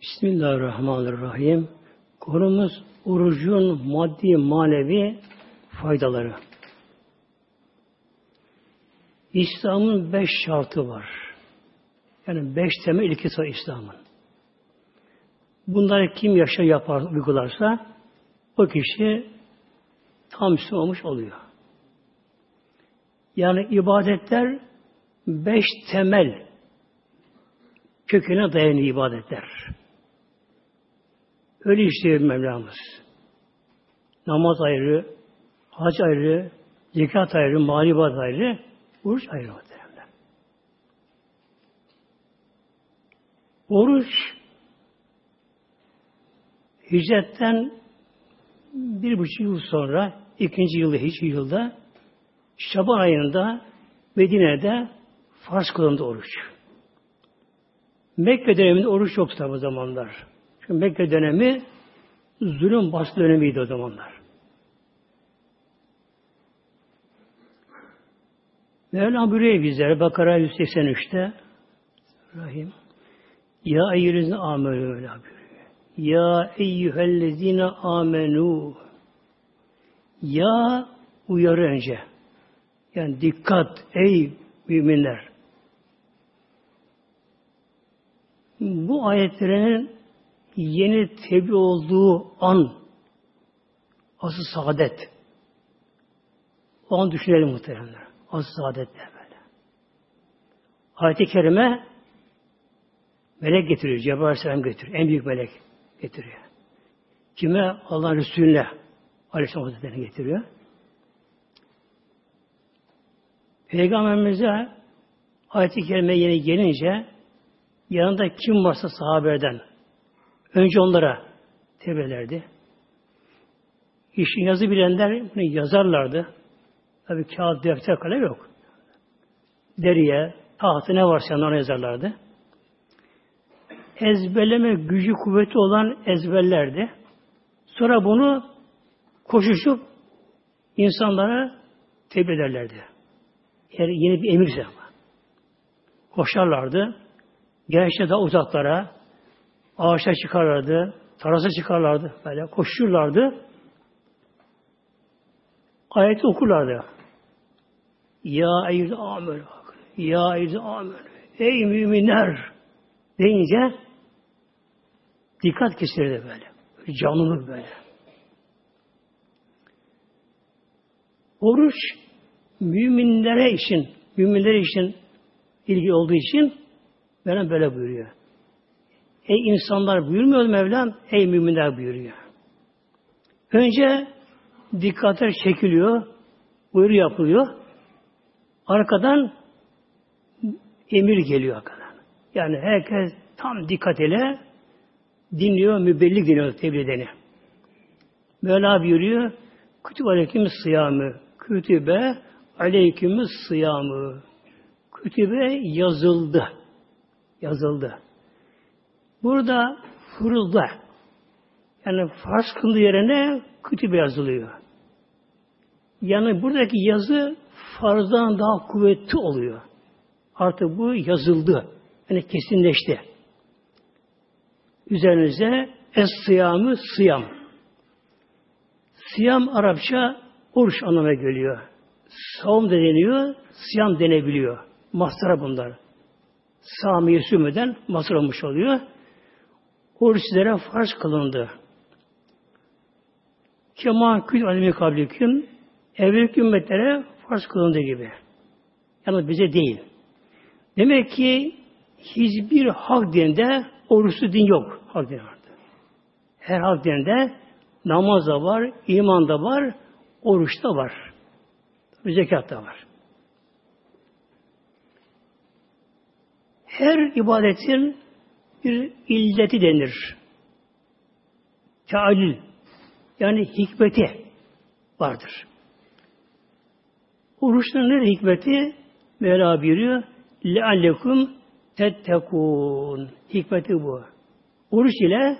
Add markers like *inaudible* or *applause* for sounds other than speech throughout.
Bismillahirrahmanirrahim. Konumuz orucun maddi manevi faydaları. İslam'ın beş şartı var. Yani beş temel ilkesi var İslam'ın. Bunları kim yaşa yapar, uygularsa o kişi tam Müslüman olmuş oluyor. Yani ibadetler beş temel köküne dayanıyor ibadetler. Öyle işliyor Mevlamız. Namaz ayrı, hac ayrı, zekat ayrı, malibat ayrı, oruç ayrı muhtemelen. Oruç hicretten bir buçuk yıl sonra, ikinci yılda, hiç yılda, Şaban ayında Medine'de farz kılındı oruç. Mekke döneminde oruç yoktu o zamanlar. Çünkü Mekke dönemi zulüm baskı dönemiydi o zamanlar. Mevlam buyuruyor bizlere Bakara 183'te Rahim Ya eyyühellezine amenü Mevla buyuruyor. Ya eyyühellezine amenu Ya uyarı önce. Yani dikkat ey müminler. Bu ayetlerin yeni tebliğ olduğu an asıl saadet. O an düşünelim muhtemelen. Asıl saadet de böyle. Ayet-i Kerime melek getiriyor. Cebrail Aleyhisselam getiriyor. En büyük melek getiriyor. Kime? Allah'ın Resulüne Aleyhisselam Hazretleri'ne getiriyor. Peygamberimize ayet-i kerime yeni gelince yanında kim varsa sahabeden önce onlara tebrelerdi. İşin yazı bilenler bunu yazarlardı. Tabi kağıt, defter, kalem yok. Deriye, tahtı ne varsa onlara yazarlardı. Ezberleme gücü, kuvveti olan ezberlerdi. Sonra bunu koşuşup insanlara tebliğ ederlerdi. Eğer yeni bir emirse ama. Koşarlardı. Gençler daha uzaklara ağaçlar çıkarlardı. Tarasa çıkarlardı. Böyle koşurlardı. Ayeti okurlardı. Ya eyyüzü amel Ya eyyüzü amel Ey müminler deyince dikkat kesilirdi böyle. Canlılık böyle. Oruç müminlere için, müminler için ilgi olduğu için Mevlam böyle buyuruyor. Ey insanlar buyurmuyor Mevlam, ey müminler buyuruyor. Önce dikkatler çekiliyor, uyarı yapılıyor. Arkadan emir geliyor arkadan. Yani herkes tam dikkat ile dinliyor, mübellik dinliyor tebliğ edeni. Mevla buyuruyor, kütüb aleyküm sıyamı, kütübe aleyküm sıyamı. Kütübe yazıldı. Yazıldı. Burada fırılda yani farz kıldığı yerine kütübe yazılıyor. Yani buradaki yazı farzdan daha kuvvetli oluyor. Artık bu yazıldı. Yani kesinleşti. Üzerinize es sıyamı sıyam. Siyam Arapça oruç anlamına geliyor. Savun da deniyor, siyam denebiliyor. Maslara bunlar. Samiye sürmeden masar olmuş oluyor. Oruç sizlere farz kılındı. Kema kül alemi kabliküm evvelki ümmetlere farz kılındığı gibi. Yani bize değil. Demek ki hiçbir hak dininde oruçlu din yok. Hak din vardı. Her hak dininde namaz da var, iman da var, oruç da var. Zekat da var. Her ibadetin bir illeti denir. Tealil yani hikmeti vardır. Oruçların ne hikmeti? Mevla buyuruyor. لَعَلَّكُمْ tettekun. Hikmeti bu. Oruç ile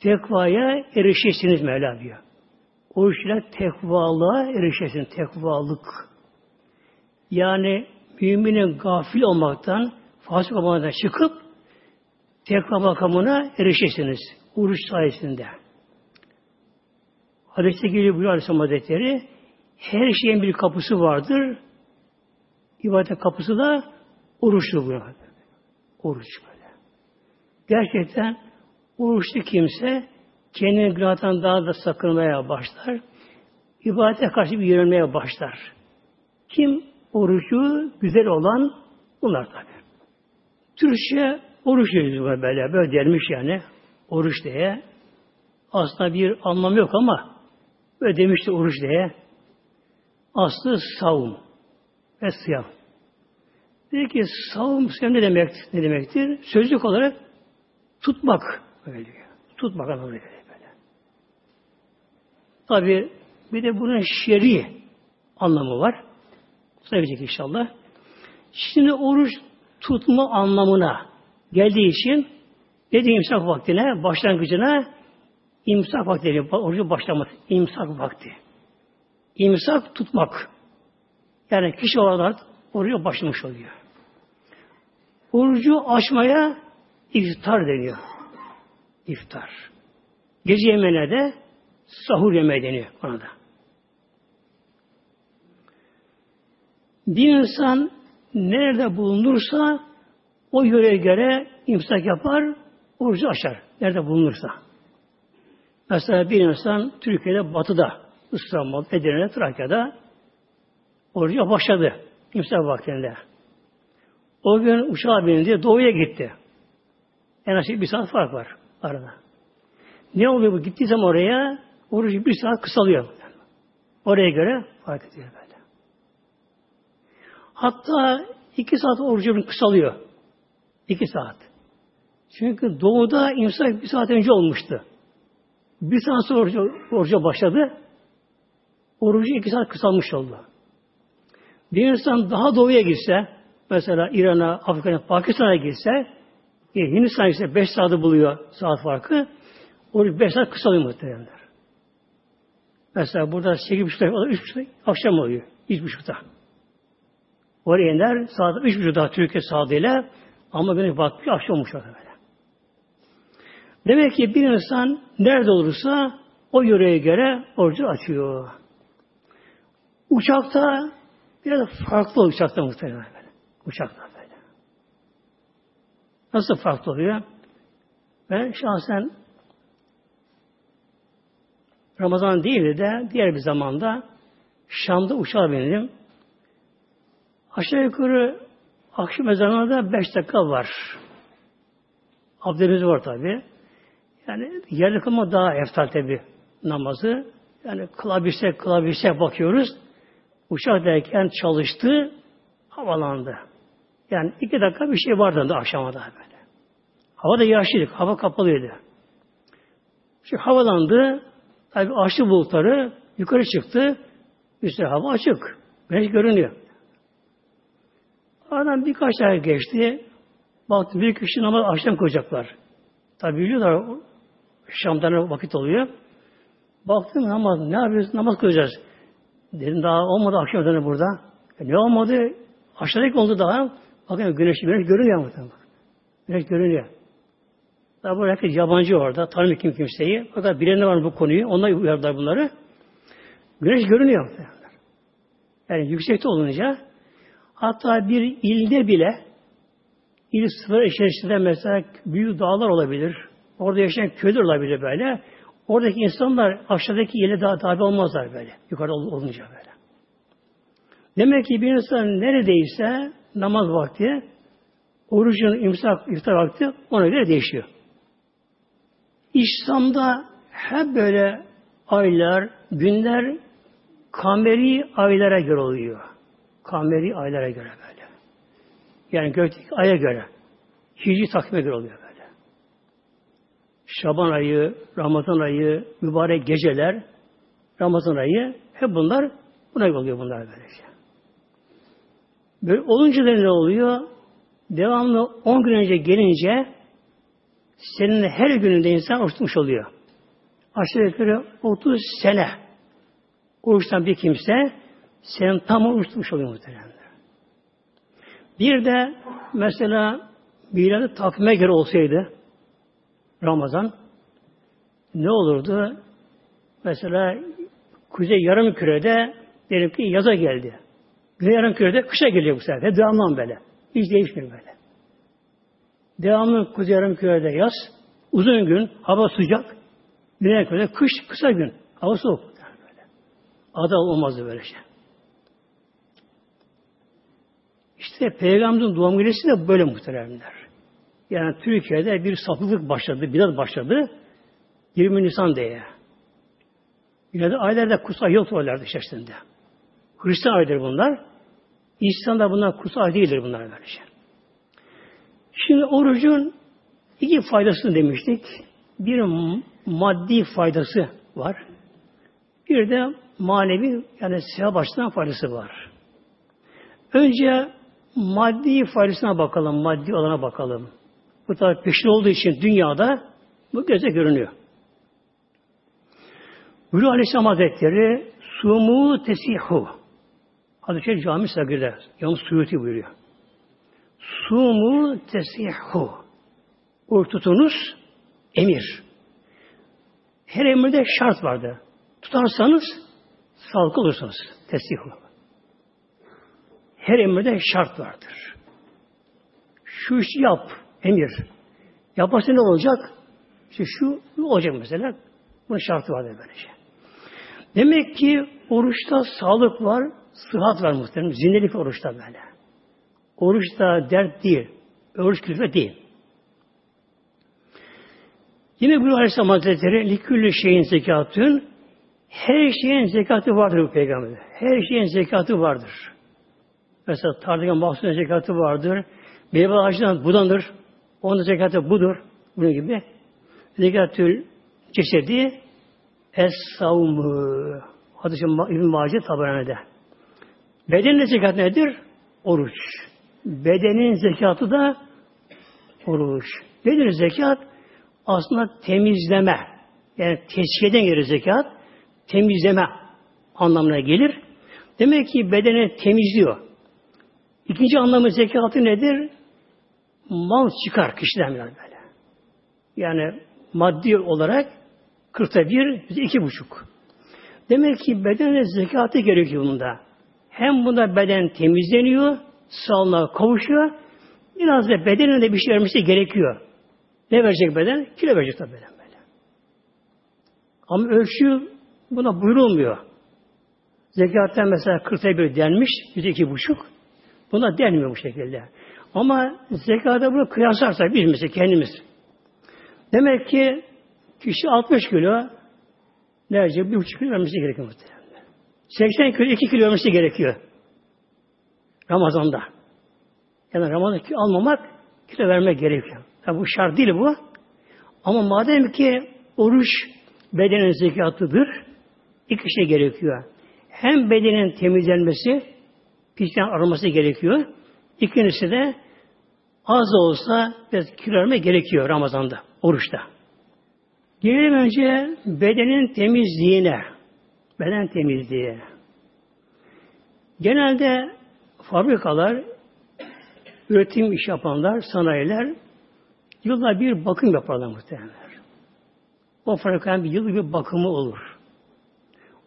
tekvaya erişirsiniz Mevla diyor. Oruç ile tekvalığa erişirsin. Tekvalık. Yani müminin gafil olmaktan, fasık olmaktan çıkıp tekva makamına erişesiniz. Oruç sayesinde. Hadiste geliyor buyuruyor Aleyhisselam Hazretleri. Her şeyin bir kapısı vardır. İbadet kapısı da oruçlu bu. Oruç böyle. Gerçekten oruçlu kimse kendini günahtan daha da sakınmaya başlar. İbadete karşı bir yönelmeye başlar. Kim orucu güzel olan bunlar tabi. Türkçe oruç diyoruz böyle, böyle dermiş yani. Oruç diye. Aslında bir anlam yok ama böyle demişti oruç diye. Aslı savun ve siyam. Dedi ki savun siyam ne demek ne demektir? Sözlük olarak tutmak böyle diyor. Tutmak anlamına böyle. Tabi bir de bunun şer'i anlamı var. Söyleyecek inşallah. Şimdi oruç tutma anlamına geldiği için dedi imsak vaktine, başlangıcına imsak vakti, orucu başlaması, imsak vakti. İmsak tutmak. Yani kişi olarak orucu başlamış oluyor. Orucu açmaya iftar deniyor. İftar. Gece yemeğine de sahur yemeği deniyor ona da. Bir insan nerede bulunursa o yöreye göre imsak yapar, orucu açar. Nerede bulunursa. Mesela bir insan Türkiye'de batıda, İstanbul, Edirne, Trakya'da oruca başladı. İmsak vaktinde. O gün uçağa bindi, doğuya gitti. En az bir saat fark var arada. Ne oluyor bu? Gittiği zaman oraya orucu bir saat kısalıyor. Oraya göre fark ediyor böyle. Hatta iki saat orucu kısalıyor. İki saat. Çünkü doğuda imsak bir saat önce olmuştu. Bir saat sonra oruca, oruca başladı. Orucu iki saat kısalmış oldu. Bir insan daha doğuya gitse, mesela İran'a, Afrika'ya, Pakistan'a gitse, e, Hindistan'a gitse beş saati buluyor saat farkı, oruç beş saat kısalıyor muhtemelenler. Mesela burada sekiz buçukta, üç buçukta akşam oluyor. Üç buçukta. Oraya iner, saat üç buçukta Türkiye saatiyle ama güneş batmış, akşam olmuş böyle. Demek ki bir insan nerede olursa o yöreye göre orucu açıyor. Uçakta biraz farklı uçakta muhtemelen böyle. Uçakta böyle. Nasıl farklı oluyor? Ben şahsen Ramazan değil de diğer bir zamanda Şam'da uçağa bindim. Aşağı yukarı akşam ezanına da beş dakika var. Abdemiz var tabi. Yani yerli kılma daha eftal tabi namazı. Yani kılabilsek kılabilsek bakıyoruz. Uçaktayken çalıştı, havalandı. Yani iki dakika bir şey vardı da akşama da böyle. Hava da yağışlıydı, hava kapalıydı. Şu havalandı, tabi açtı bulutları, yukarı çıktı, üstüne hava açık, güneş görünüyor. Aradan birkaç ay geçti, baktı bir kişi namaz akşam koyacaklar. Tabi biliyorlar, Şam'dan vakit oluyor. Baktım namaz, ne yapıyoruz? Namaz kılacağız. Dedim daha olmadı akşam ezanı burada. E, ne olmadı? Aşağıdaki oldu daha. Bakın güneş, güneş görünüyor muhtemelen. Güneş görünüyor. Daha bu herkes yabancı orada. Tanımıyor kim kimseyi. Fakat bilenler var bu konuyu. Onlar uyardılar bunları. Güneş görünüyor muhtemelen. Yani yüksekte olunca hatta bir ilde bile il sıfır içerisinde mesela büyük dağlar olabilir. Orada yaşayan köyler olabilir böyle. Oradaki insanlar aşağıdaki yere daha tabi olmazlar böyle. Yukarıda olunca böyle. Demek ki bir insan neredeyse namaz vakti, orucun imsak, iftar vakti ona göre değişiyor. İslam'da hep böyle aylar, günler kameri aylara göre oluyor. Kameri aylara göre böyle. Yani gökteki aya göre. Hicri takvime göre oluyor böyle. Şaban ayı, Ramazan ayı, mübarek geceler, Ramazan ayı hep bunlar buna oluyor bunlar böylece. Böyle olunca da ne oluyor? Devamlı 10 gün önce gelince senin her gününde insan oruç oluyor. Aşağı yukarı 30 sene oruçtan bir kimse senin tam oruç oluyor muhtemelen. Bir de mesela miladı takvime göre olsaydı Ramazan ne olurdu? Mesela kuzey yarım kürede diyelim ki yaza geldi. Güney yarım kürede kışa geliyor bu sefer. Devamlı böyle. Hiç değişmiyor böyle. Devamlı kuzey yarım kürede yaz. Uzun gün, hava sıcak. Güney kürede kış, kısa gün. Hava soğuk. Böyle. Ada olmazdı böyle şey. İşte Peygamberin doğum gecesi de böyle muhteremler. Yani Türkiye'de bir sapıklık başladı, biraz başladı. 20 Nisan diye. Yine de aylarda kutsal yıl tutarlardı içerisinde. Hristiyan aydır bunlar. İslam'da bunlar kutsal değildir bunlar böylece. Şimdi orucun iki faydasını demiştik. Bir maddi faydası var. Bir de manevi yani sevap açısından faydası var. Önce maddi faydasına bakalım, maddi olana bakalım. Bu tabi peşin olduğu için dünyada bu göze görünüyor. Buyuruyor Aleyhisselam Hazretleri Sumu tesihu Hadis-i Şerif Cami Sagir'de Yalnız Suyuti buyuruyor. Sumu tesihu Oruç tutunuz emir. Her emirde şart vardı. Tutarsanız sağlıklı olursunuz. Tesihu. Her emirde şart vardır. Şu işi yap. Emir. Yaparsa ne olacak? İşte şu olacak mesela. Bunun şartı var böylece. Demek ki oruçta sağlık var, sıhhat var muhtemelen. Zindelik oruçta böyle. Oruçta dert değil. Oruç külfet değil. Yine bu Aleyhisselam Hazretleri liküllü şeyin zekatın her şeyin zekatı vardır bu peygamber. Her şeyin zekatı vardır. Mesela tarladan mahsulün zekatı vardır. Meyve ağacından budanır. Onun zekatı budur. Bunun gibi. Zekatül cesedi Es-savmı. Hadis-i İbn-i Mace Tabarani'de. Bedenin zekat nedir? Oruç. Bedenin zekatı da oruç. Nedir zekat? Aslında temizleme. Yani tezkiyeden gelir zekat. Temizleme anlamına gelir. Demek ki bedeni temizliyor. İkinci anlamı zekatı nedir? Mal çıkar kişiden böyle. Yani maddi olarak kırkta bir, iki buçuk. Demek ki bedene zekatı gerekiyor bunda. Hem bunda beden temizleniyor, sağlığa kavuşuyor, biraz da bedenine de bir şey vermesi gerekiyor. Ne verecek beden? Kilo verecek tabi beden böyle. Ama ölçü buna buyurulmuyor. Zekattan mesela kırkta bir denmiş, yüzde iki buçuk. Buna denmiyor bu şekilde. Ama zekada bunu kıyaslarsak biz kendimiz. Demek ki kişi 60 kilo ne verecek? Bir buçuk kilo vermesi gerekiyor muhtemelen. 80 kilo, 2 kilo vermesi gerekiyor. Ramazan'da. Yani Ramazan'da kilo almamak kilo vermek gerekiyor. Yani bu şart değil bu. Ama madem ki oruç bedenin zekatıdır, iki şey gerekiyor. Hem bedenin temizlenmesi, pislikten arınması gerekiyor. İkincisi de az da olsa biraz kilo gerekiyor Ramazan'da, oruçta. Gelelim önce bedenin temizliğine. Beden temizliği. Genelde fabrikalar, üretim iş yapanlar, sanayiler yılda bir bakım yaparlar muhtemelen. O fabrikanın bir yıl bir bakımı olur.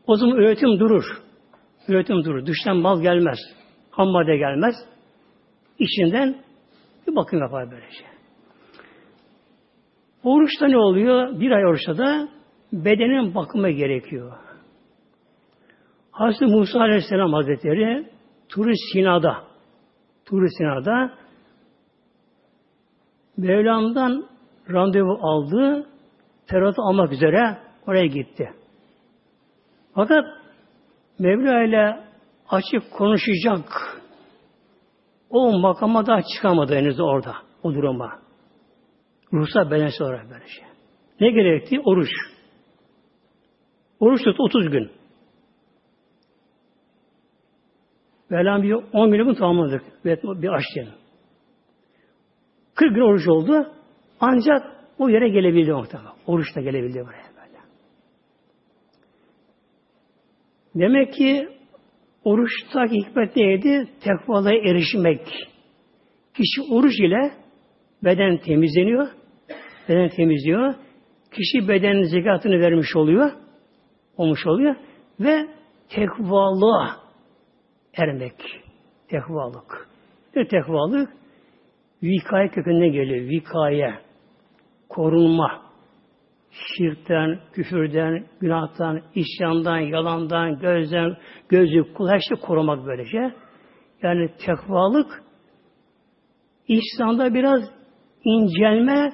O zaman üretim durur. Üretim durur. Dıştan mal gelmez. Ham madde gelmez. İçinden bir bakım yapar böylece. Oruçta ne oluyor? Bir ay oruçta da bedenin bakımı gerekiyor. Hazreti Musa Aleyhisselam Hazretleri Tur-i Sina'da Tur-i Sina'da Mevlam'dan randevu aldı. Tevrat'ı almak üzere oraya gitti. Fakat Mevla ile açık konuşacak o makama da çıkamadı henüz orada, o duruma. Ruhsat bedensel olarak böyle şey. Ne gerekti? Oruç. Oruç tut 30 gün. Mevlam bir 10 günü bunu tamamladık. Bir aç diyelim. 40 gün oruç oldu. Ancak o yere gelebildi muhtemelen. Oruç da gelebildi buraya böyle. Demek ki oruçtaki hikmet neydi? Tekvalığa erişmek. Kişi oruç ile beden temizleniyor. beden temizliyor. Kişi bedenin zekatını vermiş oluyor. Olmuş oluyor. Ve tekvalığa ermek. Tekvalık. Ne tekvalık? Vikaye kökenine geliyor. Vikaye. Korunma. Şirkten, küfürden, günahtan, isyandan, yalandan, gözden, gözü, kul her şey korumak böylece. Yani tekvalık İslam'da biraz incelme,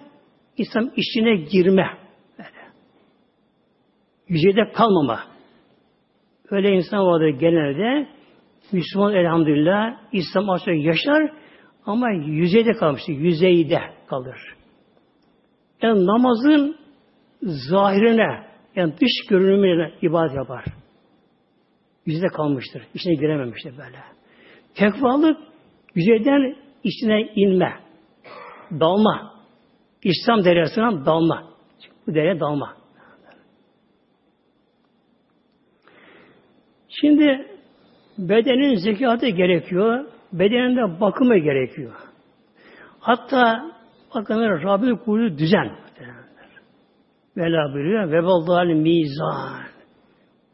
İslam içine girme. Böyle. Yüzeyde kalmama. Öyle insan vardır genelde. Müslüman elhamdülillah İslam aslında yaşar ama yüzeyde kalmıştır. Yüzeyde kalır. Yani namazın zahirine yani dış görünümüne ibadet yapar. Yüzeyde kalmıştır. İçine girememiştir böyle. Tekvalık yüzeyden içine inme. Dalma. İslam deryasına dalma. Bu derya dalma. Şimdi bedenin zekatı gerekiyor. Bedeninde bakımı gerekiyor. Hatta bakın Rabbim kurduğu düzen. Vela buyuruyor. Ve vallahi mizan.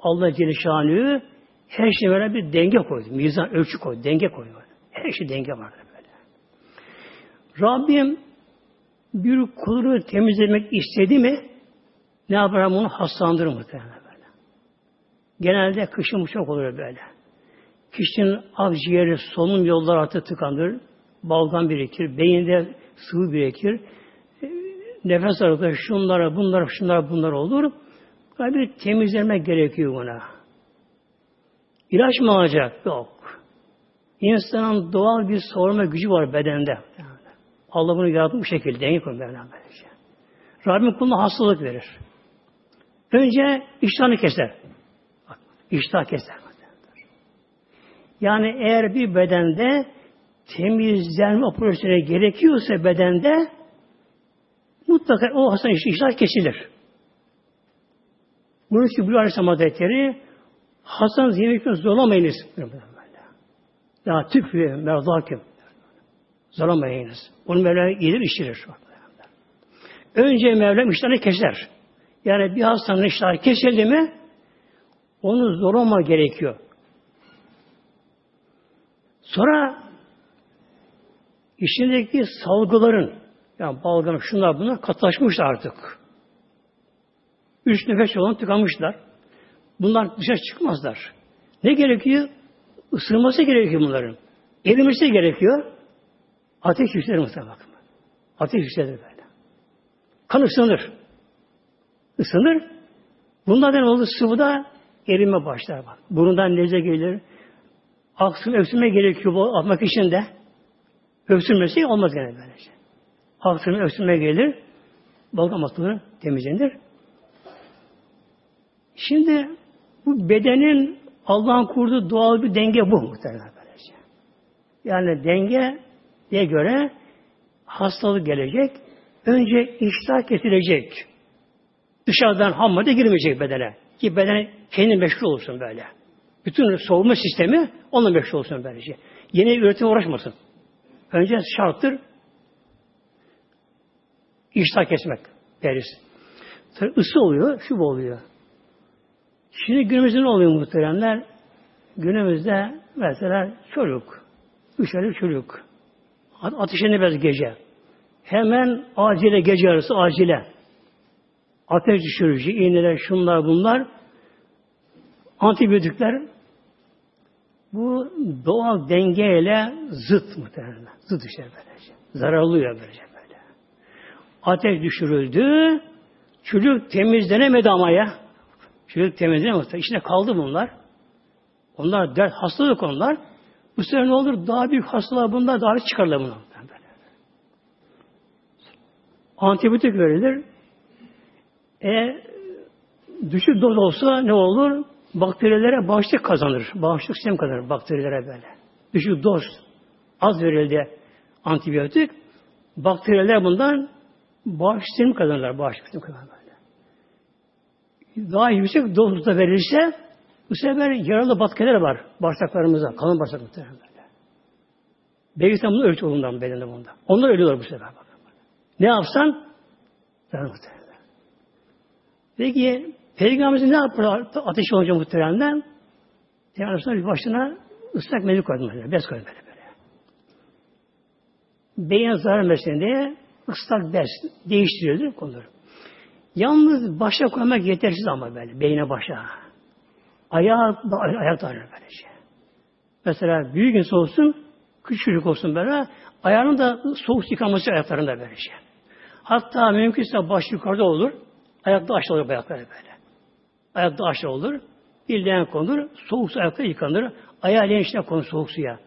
Allah Celle her şey böyle bir denge koydu. Mizan ölçü koydu. Denge koydu. Her şey denge vardı böyle. Rabbim bir kulunu temizlemek istedi mi ne yapar bunu hastalandırır muhtemelen böyle. Genelde kışın çok olur böyle. Kişinin akciğeri, solunum yolları artık tıkanır. Balgam birikir. Beyinde sıvı birikir. Nefes aralıkları şunlara, bunlara, şunlara, bunlar olur. Bir temizlemek gerekiyor buna. İlaç mı alacak? Yok. İnsanın doğal bir sorma gücü var bedende. Allah bunu yaratmış bu şekilde. Denge böylece. Rabbim kuluna hastalık verir. Önce iştahını keser. İştah keser. Yani eğer bir bedende temizlenme operasyonu gerekiyorsa bedende mutlaka o hastanın iştah kesilir. Bunun için bu Aleyhisselam Hazretleri hastanız yemekten zorlamayınız. Daha tükfü mevzaküm. Zorlamayınız. Bunu Mevlam yedir işirir. Önce Mevlam iştahını keser. Yani bir hastanın iştahı kesildi mi onu zorlama gerekiyor. Sonra içindeki salgıların yani balgam şunlar bunlar katılaşmış artık. Üç nefes yolunu tıkamışlar. Bunlar dışarı çıkmazlar. Ne gerekiyor? Isırması gerekiyor bunların. Erimesi gerekiyor. Ateş yükselir muhtemelen bakın. Ateş yükselir böyle. Kan ısınır. Isınır. Bunlardan olduğu sıvıda erime başlar bak. Burundan leze gelir. Aksın öksürme gerekiyor bu atmak için de. Öksürmesi olmaz gene böylece. Aksın öksürme gelir. Balgam atılır, temizlenir. Şimdi bu bedenin Allah'ın kurduğu doğal bir denge bu muhtemelen böylece. Yani denge diye göre hastalık gelecek. Önce iştah kesilecek. Dışarıdan ham madde girmeyecek bedene. Ki beden kendi meşgul olsun böyle. Bütün soğuma sistemi onunla meşgul olsun böylece. Yeni üretim uğraşmasın. Önce şarttır iştah kesmek deriz. Tabi ısı oluyor, şu oluyor. Şimdi günümüzde ne oluyor muhteremler? Günümüzde mesela çocuk, üç aylık çocuk. Ateşe biraz gece. Hemen acile gece arası acile. Ateş düşürücü, iğneler, şunlar bunlar. Antibiyotikler bu doğal dengeyle zıt muhtemelen. Zıt işte böylece. Zararlıyor böylece böyle. Ateş düşürüldü. Çocuk temizlenemedi ama ya. Çocuk temizlenemedi. İçine kaldı bunlar. Onlar dert, hastalık onlar. Bu sefer ne olur? Daha büyük hastalığa bunlar daha çıkarlar bunu. Antibiyotik verilir. E düşük doz olsa ne olur? Bakterilere bağışıklık kazanır. Bağışıklık sistem kazanır bakterilere böyle. Düşük doz az verildi antibiyotik. Bakteriler bundan sistemi kazanırlar. Sistemi kazanırlar. Daha yüksek dozda verilirse bu sefer yaralı bakteriler var bağırsaklarımızda. Kalın sen bunu Belki tam bunu ölçü olundan bedende bunda. Onlar ölüyorlar bu sefer. Ne yapsan? muhteremler. Peki Peygamberimiz ne yapar ateş olunca muhteremden? Peygamberimiz başına ıslak mendil koydu böyle, bez koydu böyle böyle. Beyin zarar vermesin diye ıslak bez değiştiriyordu konur. Yalnız başa koymak yetersiz ama böyle, beyine başa. Ayağı, ayak da böylece. Mesela büyük insan olsun, küçücük olsun böyle, ayağının da soğuk yıkaması ayaklarında böylece. Hatta mümkünse baş yukarıda olur, ayakta aşağı olur ayakları böyle. Ayakta aşağı olur, bir leğen konur, soğuk su ayakta yıkanır, ayağı leğen içine konur soğuk suya.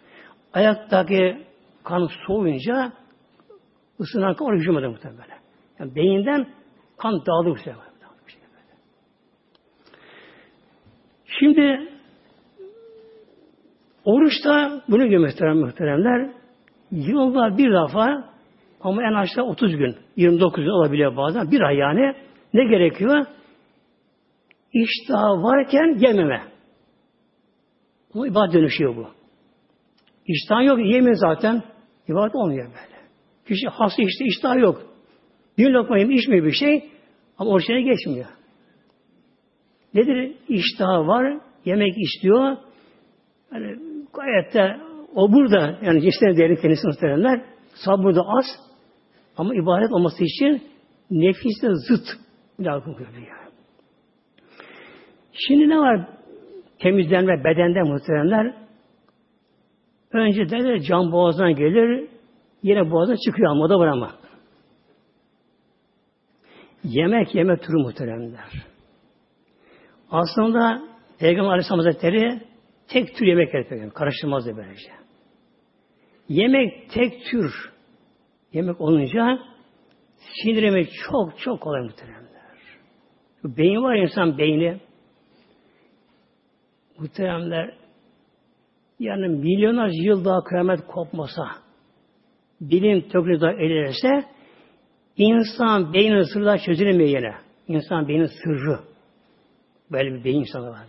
Ayaktaki kan soğuyunca ısınan kan oraya hücum eder muhtemelen. Yani beyinden kan dağılır bu Şimdi oruçta bunu gömüyorum muhteremler. Yılda bir defa ama en aşağı 30 gün, 29 gün olabiliyor bazen. Bir ay yani. Ne gerekiyor? İştah varken yememe. Bu ibadet dönüşüyor bu. İştah yok, yemin zaten. İbadet olmuyor böyle. Kişi hasta işte iştah yok. Bir lokma yemi içmiyor bir şey ama oruçuna geçmiyor. Nedir? İştah var, yemek istiyor. Yani gayet de o burada yani cinsine değerini kendisi muhtemelenler. Sabrı da az ama ibadet olması için nefisle zıt lazım görüyor. Şimdi ne var temizlenme bedende muhteremler? Önce de can boğazdan gelir, yine boğazdan çıkıyor ama da var ama. Yemek yeme türü muhteremler. Aslında Peygamber Aleyhisselam Hazretleri tek tür yemek yapıyor. Karıştırmazdı böylece. Yemek tek tür yemek olunca sindirimi çok çok kolay muhteremler. Beyin var insan beyni. Muhteremler yani milyonlarca yıl daha kıyamet kopmasa bilim teknoloji daha ilerlerse insan beynin sırrı çözülemiyor yine. İnsan beynin sırrı. Böyle bir beyin insanı var.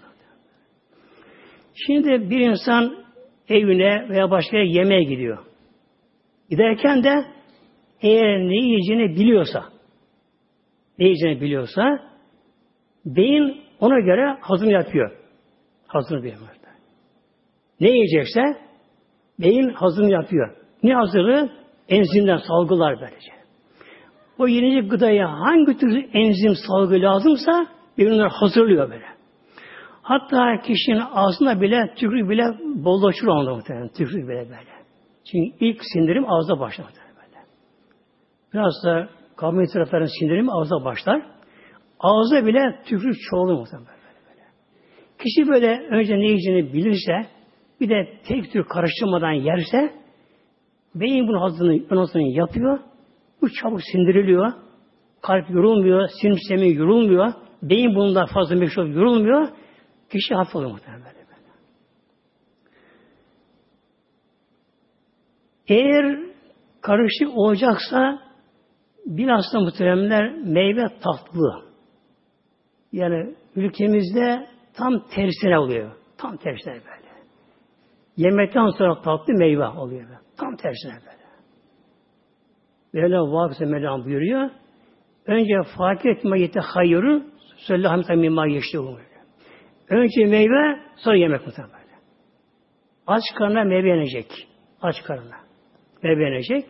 Şimdi bir insan evine veya başka yere yemeğe gidiyor. Giderken de eğer ne yiyeceğini biliyorsa ne yiyeceğini biliyorsa beyin ona göre hazım yapıyor. Hazır bir Ne yiyecekse beyin hazım yapıyor. Ne hazırı? Enzimden salgılar böylece. O yenilecek gıdaya hangi tür enzim salgı lazımsa beyin onları hazırlıyor böyle. Hatta kişinin ağzında bile tükürük bile bollaşır onda muhtemelen. Tükürük bile böyle. Çünkü ilk sindirim ağızda başlar böyle. Biraz da kavmi tarafların sindirimi ağızda başlar. Ağızda bile tükürük çoğalır muhtemelen. Kişi böyle önce ne yiyeceğini bilirse, bir de tek tür karıştırmadan yerse, beyin bunun hazını, anasını yapıyor, bu çabuk sindiriliyor, kalp yorulmuyor, sinir sistemi yorulmuyor, beyin bundan fazla meşhur yorulmuyor, kişi hafif oluyor muhtemelen böyle. Eğer karışık olacaksa bilhassa muhteremler meyve tatlı. Yani ülkemizde Tam tersine oluyor. Tam tersine böyle. Yemekten sonra tatlı meyve oluyor. Böyle. Tam tersine böyle. Böyle vakıfı Mevlam buyuruyor. Önce fakir etme yete hayırı söyle hamita mimma geçti Önce meyve sonra yemek muhtemelen. Aç karnına meyve yenecek. Aç karnına. Meyve yenecek.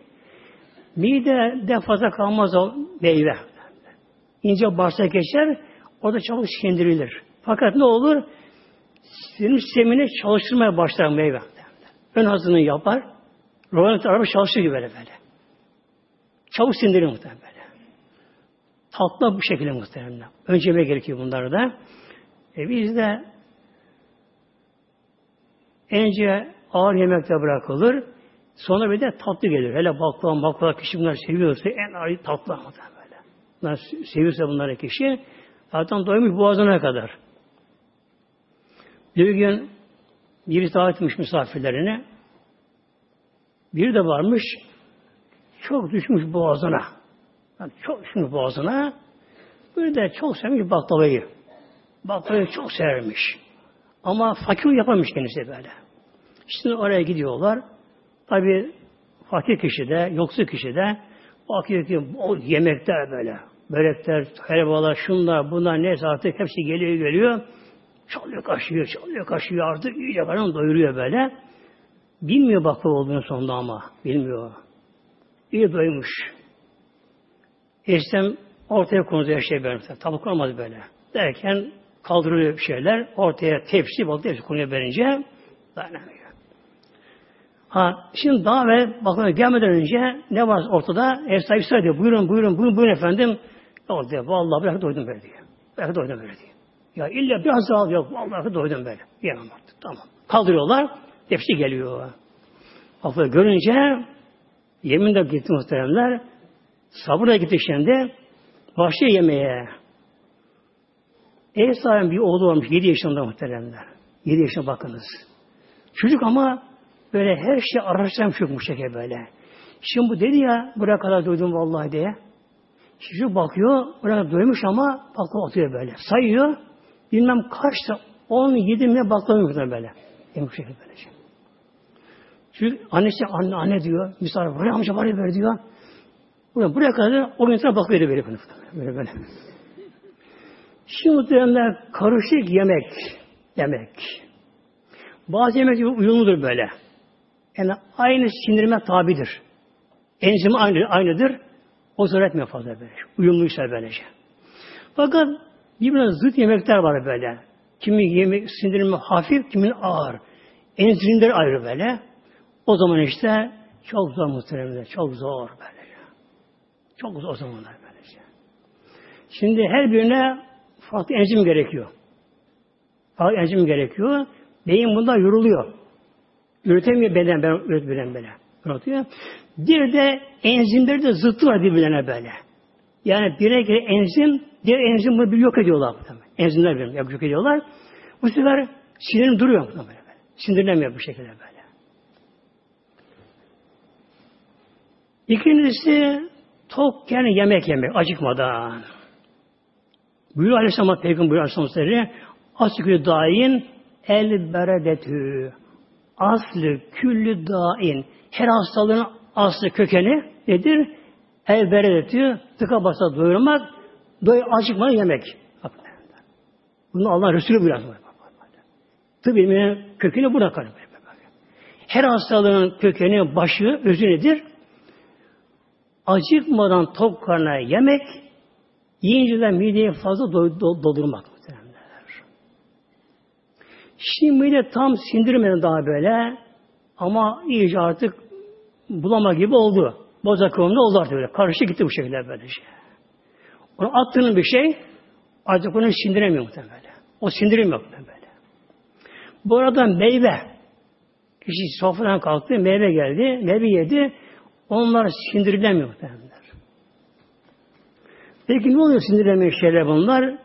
Mide de fazla kalmaz o meyve. İnce bağırsak geçer, o da çabuk şindirilir. Fakat ne olur? Sinir sistemini çalıştırmaya başlar meyve. Ön hazırlığını yapar. Romantik araba çalışır gibi böyle böyle. Çabuk sindirir muhtemelen böyle. Tatlı bu şekilde muhtemelen. Önce yemek gerekiyor bunları da. E biz de önce ağır yemekte bırakılır. Sonra bir de tatlı gelir. Hele baklava, baklava kişi bunlar seviyorsa en ağır tatlı muhtemelen böyle. Bunlar seviyorsa bunları kişi zaten doymuş boğazına kadar. Bir gün biri davet etmiş misafirlerini. Biri de varmış çok düşmüş boğazına. Yani çok düşmüş boğazına. Bir de çok sevmiş baklavayı. Baklavayı çok severmiş. Ama fakir yapamış kendisi böyle. Şimdi oraya gidiyorlar. Tabi fakir kişi de, yoksul kişi de bakıyor ki o yemekte böyle börekler, helvalar, şunlar, bunlar neyse artık hepsi geliyor geliyor. Çalıyor kaşıyor, çalıyor kaşıyor artık iyice karnını doyuruyor böyle. Bilmiyor baklava olduğunu sonunda ama. Bilmiyor. İyi doymuş. İstem ortaya her şey böyle. Tabuk olmaz böyle. Derken kaldırılıyor bir şeyler. Ortaya tepsi, balık tepsi konuya verince dayanamıyor. Ha, şimdi daha ve baklava gelmeden önce ne var ortada? Ev sahibi söylüyor. Buyurun, buyurun, buyurun, buyurun efendim. Yok diyor. Vallahi bırak doydum böyle diyor. Bırak doydum böyle diyor. Ya illa biraz daha yok. Vallahi doydum böyle. Yemem artık. Tamam. Kaldırıyorlar. Tepsi geliyor. Baklava görünce yemin de gitti muhteremler. Sabırla gitti şimdi. Başlıyor yemeğe. Ev sahibi bir oğlu varmış. 7 yaşında muhteremler. 7 yaşına bakınız. Çocuk ama böyle her şey araştıran çocuk bu şekilde böyle. Şimdi bu dedi ya buraya kadar duydum vallahi diye. Çocuk bakıyor, buraya doymuş ama baklava atıyor böyle. Sayıyor, bilmem kaçta, 17 mi baklava yok böyle. Yemiş şekilde böylece. Çocuk annesi anne, anne diyor, misal buraya amca var ya böyle diyor. Buraya, buraya kadar o gün baklava böyle böyle. Böyle böyle. Şimdi muhtemelen karışık yemek yemek. Bazı yemek uyumludur böyle. Yani aynı sindirime tabidir. Enzimi aynı, aynıdır. O zarar etmiyor fazla böyle. Uyumluysa böylece. Fakat birbirine zıt yemekler var böyle. Kimi yemek sindirimi hafif, kimin ağır. Enzimler ayrı böyle. O zaman işte çok zor muhtemelen. Çok zor böylece. Çok zor o zamanlar böylece. Şimdi her birine farklı enzim gerekiyor. Farklı enzim gerekiyor. Beyin bunda yoruluyor. Üretemiyor beden, ben üretmiyorum böyle. Üretiyor. Bir de enzimleri de zıttı var birbirlerine böyle. Yani bire göre enzim, diğer enzim bunu bir yok ediyorlar. Enzimler birbirine yok ediyorlar. Bu sefer sinirim duruyor. Böyle. Sindirilemiyor bu şekilde böyle. İkincisi tokken yemek yemek acıkmadan. Buyuruyor Aleyhisselam Peygamber buyuruyor Aleyhisselam Asgü dain el beredetü aslı küllü dain her hastalığın aslı kökeni nedir? El beredetü tıka basa doyurmak doy acıkmadan yemek. Bunu Allah Resulü buyuruyor. Tıp ilminin kökeni buna kalır. Her hastalığın kökeni, başı, özü nedir? Acıkmadan tok karnına yemek, yiyince de mideyi fazla doldurmak. Şimdi mide tam sindirmedi daha böyle ama iyice artık bulama gibi oldu. Boza kıvamda oldu artık böyle. Karıştı gitti bu şekilde böyle şey. Onu attığın bir şey artık onu sindiremiyor muhtemelen. O sindirim yok böyle. Bu arada meyve kişi sofradan kalktı, meyve geldi, meyve yedi. Onlar sindirilemiyor muhtemelen. Peki ne oluyor sindiremeyen şeyler bunlar?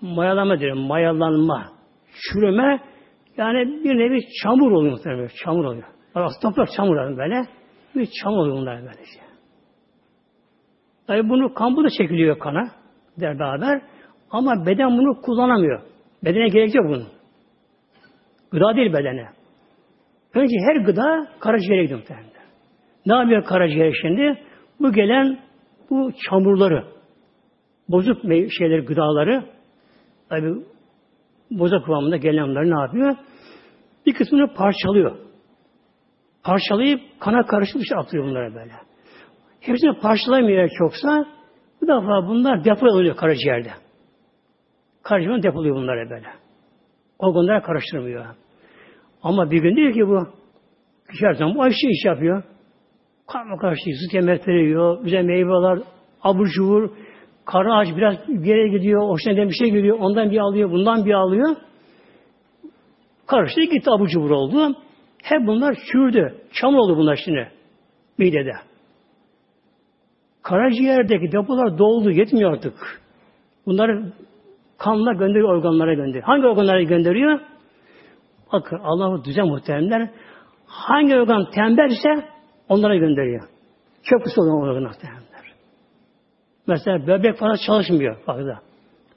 mayalama diyorum. Mayalanma. Çürüme yani bir nevi çamur oluyor muhtemelen. Çamur oluyor. Aslında toprak çamur oluyor böyle. Bir çamur oluyor bunlar böylece. Tabi bunu kan da çekiliyor kana der beraber. Ama beden bunu kullanamıyor. Bedene gerek yok bunun. Gıda değil bedene. Önce her gıda karaciğere gidiyor muhtemelen. Ne yapıyor karaciğer şimdi? Bu gelen bu çamurları, bozuk şeyleri, gıdaları Tabi boza kıvamında gelenler ne yapıyor? Bir kısmını parçalıyor. Parçalayıp kana karışık bir şey atıyor bunlara böyle. Hepsini parçalamıyor çoksa bu defa bunlar depo oluyor karaciğerde. Karaciğerde depoluyor bunlara böyle. Organlara karıştırmıyor. Ama bir gün diyor ki bu kişi her zaman bu aşı iş yapıyor. Karma karışık, zıt yemekleri yiyor, güzel meyveler, abur cubur, Karnı aç biraz geriye gidiyor. Hoşuna bir şey geliyor. Ondan bir alıyor. Bundan bir alıyor. Karıştı gitti abu cubur oldu. Hep bunlar çürdü. Çamur oldu bunlar şimdi. Midede. Karaciğerdeki depolar doldu. Yetmiyor artık. Bunları kanla gönderiyor organlara gönderiyor. Hangi organlara gönderiyor? Bakın Allah'ı düzen muhteremler. Hangi organ tembelse onlara gönderiyor. Çok kısa olan organ muhteremler. Mesela böbrek falan çalışmıyor fazla.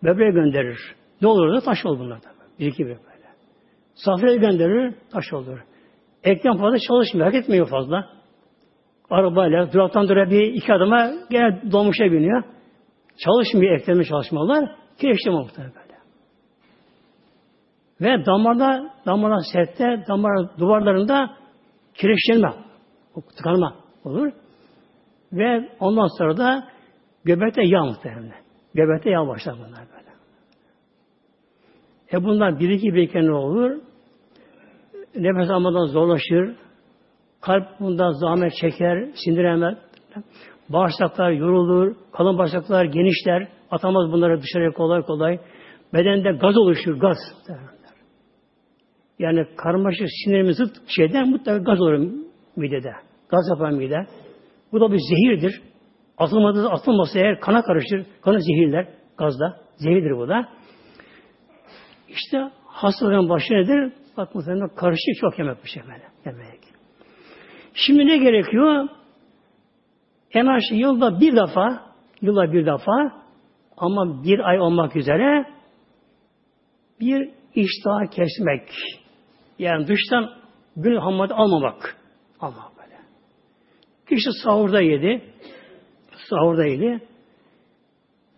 Böbreğe gönderir. Ne olur da taş olur bunlar da. Bir iki bir böyle. Safraya gönderir, taş olur. Eklem fazla çalışmıyor, hareket etmiyor fazla. Arabayla duraktan durağa bir iki adıma gene dolmuşa biniyor. Çalışmıyor, ekleme çalışmalar. Kireçleme muhtemelen böyle. Ve damarda, damarda sette, damar duvarlarında kireçlenme, tıkanma olur. Ve ondan sonra da göbekte yağ muhtemelen. Göbekte yağ başlar bunlar böyle. E bunlar bir iki birken ne olur? Nefes almadan zorlaşır. Kalp bundan zahmet çeker, sindiremez. Bağırsaklar yorulur, kalın bağırsaklar genişler, atamaz bunları dışarıya kolay kolay. Bedende gaz oluşur, gaz. Yani karmaşık sinirimiz zıt şeyden mutlaka gaz olur midede. Gaz yapan mide. Bu da bir zehirdir. Atılmadı, atılmasa eğer kana karışır, kanı zehirler gazda. Zehirdir bu da. İşte hastalığın başı nedir? Bak muhtemelen karışık çok yemek bir şey böyle. Yemek. Şimdi ne gerekiyor? En aşağı yılda bir defa, yılda bir defa ama bir ay olmak üzere bir iştah kesmek. Yani dıştan gün hamad almamak. Almamak böyle. Kişi sahurda yedi. Sahurda yedi.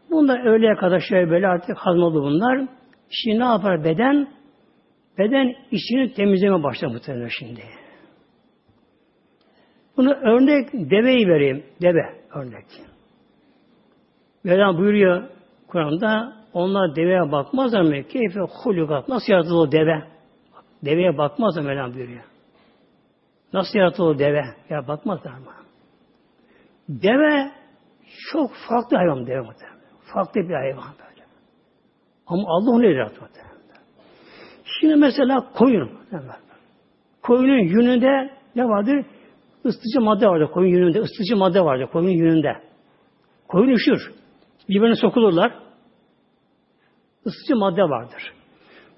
Bunda öğleye kadar şöyle böyle artık hazmoldu bunlar. Şimdi ne yapar beden? Beden içini temizleme başlar muhtemelen şimdi. Bunu örnek deveyi vereyim. Deve örnek. Mevlam buyuruyor Kur'an'da onlar deveye bakmazlar mı? Keyfe hulukat. Nasıl yaratıldı deve? Deveye bakmazlar Mevlam buyuruyor. Nasıl yaratıldı deve? Ya bakmazlar mı? Deve çok farklı hayvan deve muhtemelen. Farklı bir hayvan böyle. Ama Allah onu yaratmadı. Şimdi mesela koyun. Koyunun yününde ne vardır? Isıtıcı madde vardır koyun yününde. Isıtıcı madde vardır koyun yününde. Koyun üşür. Birbirine sokulurlar. Isıtıcı madde vardır.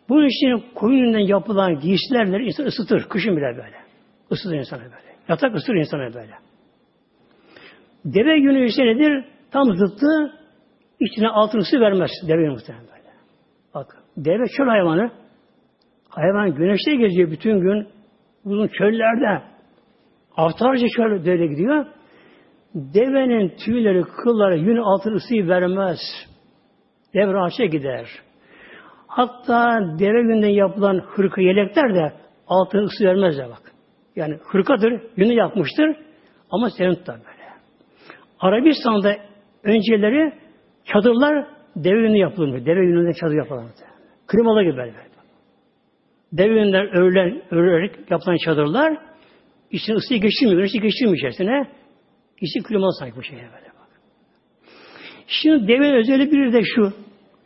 Bu için koyun yününden yapılan giysilerle insan ısıtır. Kışın bile böyle. Isıtır insanı böyle. Yatak ısıtır insanı böyle. Deve yünü ise nedir? Tam zıttı içine altın ısı vermez. Deve muhtemelen böyle. Bak deve çöl hayvanı. Hayvan güneşte geziyor bütün gün. Uzun çöllerde. Haftalarca çöl deve gidiyor. Devenin tüyleri, kılları, yün altın ısıyı vermez. Deve rahatça gider. Hatta deve günden yapılan hırkı yelekler de altın ısı vermezler bak. Yani hırkadır, yünü yapmıştır ama serin tutar böyle. Arabistan'da önceleri çadırlar deve yünü yapılır. Deve yününden çadır yapılır. Klimalı gibi böyle. Deve yününden örülen, örülerek yapılan çadırlar içine ısıyı geçirmiyor, güneşi geçirmiyor içerisine. İçi klimalı sanki bu şeye böyle bak. Şimdi deve özelliği biri de şu.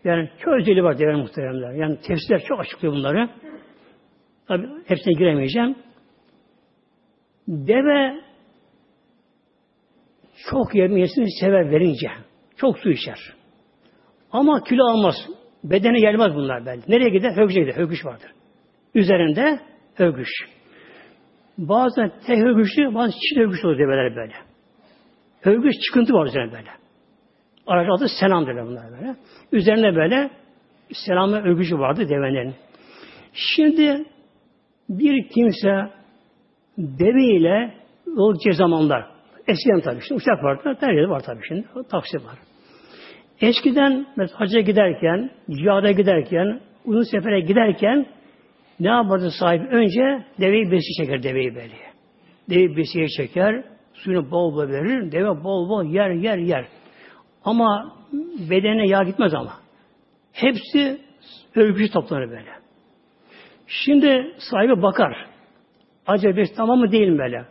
Yani çok özelliği var deve muhteremler. Yani tefsirler çok açıklıyor bunları. Tabi hepsine giremeyeceğim. Deve çok yemesini sever verince. Çok su içer. Ama kilo almaz. Bedene gelmez bunlar belki. Nereye gider? Högüşe gider. Högüş vardır. Üzerinde högüş. Bazen tek högüşlü, bazen çift högüş olur develer böyle. Högüş çıkıntı var üzerinde böyle. Aracı adı selam derler bunlar böyle. Üzerine böyle selamı örgücü vardı devenin. Şimdi bir kimse deve ile yol zamanlar eskiden tabii şimdi uçak vardı, yerde var tabii şimdi. Taksi var. Eskiden mesela hacca giderken, cihada giderken, uzun sefere giderken ne yapardı sahibi? Önce deveyi besi çeker deveyi böyle. Deveyi besiye çeker, suyunu bol bol verir, deve bol bol yer yer yer. Ama bedene yağ gitmez ama. Hepsi örgücü toplanır böyle. Şimdi sahibi bakar. Acaba bir tamam mı değil mi böyle?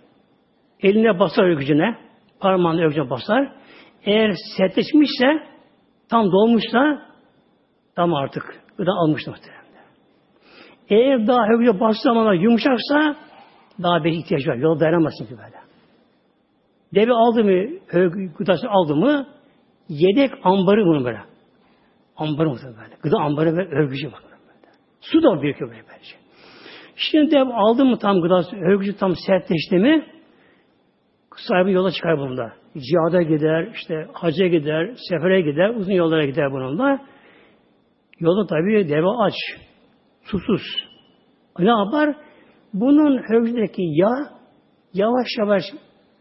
Eline basar örgücüne, parmağını örgücüne basar. Eğer sertleşmişse, tam dolmuşsa, tam artık gıda almıştır muhtemelen. Eğer daha örgüce bastığı zaman yumuşaksa, daha bir ihtiyaç var. Yol dayanamaz çünkü böyle. Deve aldı mı, gıdasını aldı mı, yedek ambarı bunu böyle. Ambarı mı böyle. Gıda ambarı ve örgücü bak. Su da birikiyor böyle böylece. Şimdi dev aldı mı tam gıdası, örgücü tam sertleşti mi, sahibi yola çıkar bunda. Cihada gider, işte hacca gider, sefere gider, uzun yollara gider bununla. Yolda tabii deve aç, susuz. Ne yapar? Bunun hövdeki yağ yavaş yavaş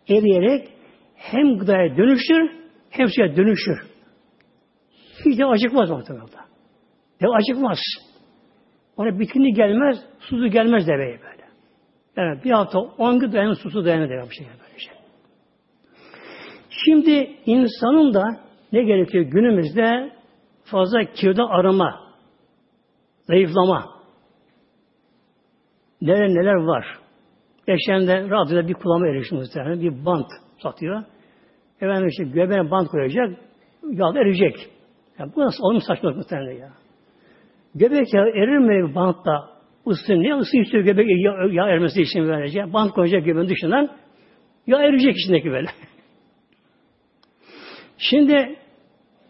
eriyerek hem gıdaya dönüşür hem suya dönüşür. Hiç de acıkmaz muhtemelen. Deve acıkmaz. Ona bikini gelmez, suzu gelmez deveye böyle. Yani bir hafta on gün dayanır, susu dayanır deve bir şey böyle şey. Şimdi insanın da ne gerekiyor günümüzde fazla kiloda arama, zayıflama. Neler neler var. Geçen de radyoda bir kulağıma erişim muhtemelen. Bir bant satıyor. Efendim işte göbeğine bant koyacak. Yağ eriyecek. Yani bu nasıl olur saçmalık muhtemelen ya. Göbek yağı erir mi bantta? Isı ne? Isı istiyor göbek yağ, yağ ermesi için böylece. Bant koyacak göbeğin dışından. Yağ eriyecek içindeki böyle. *laughs* Şimdi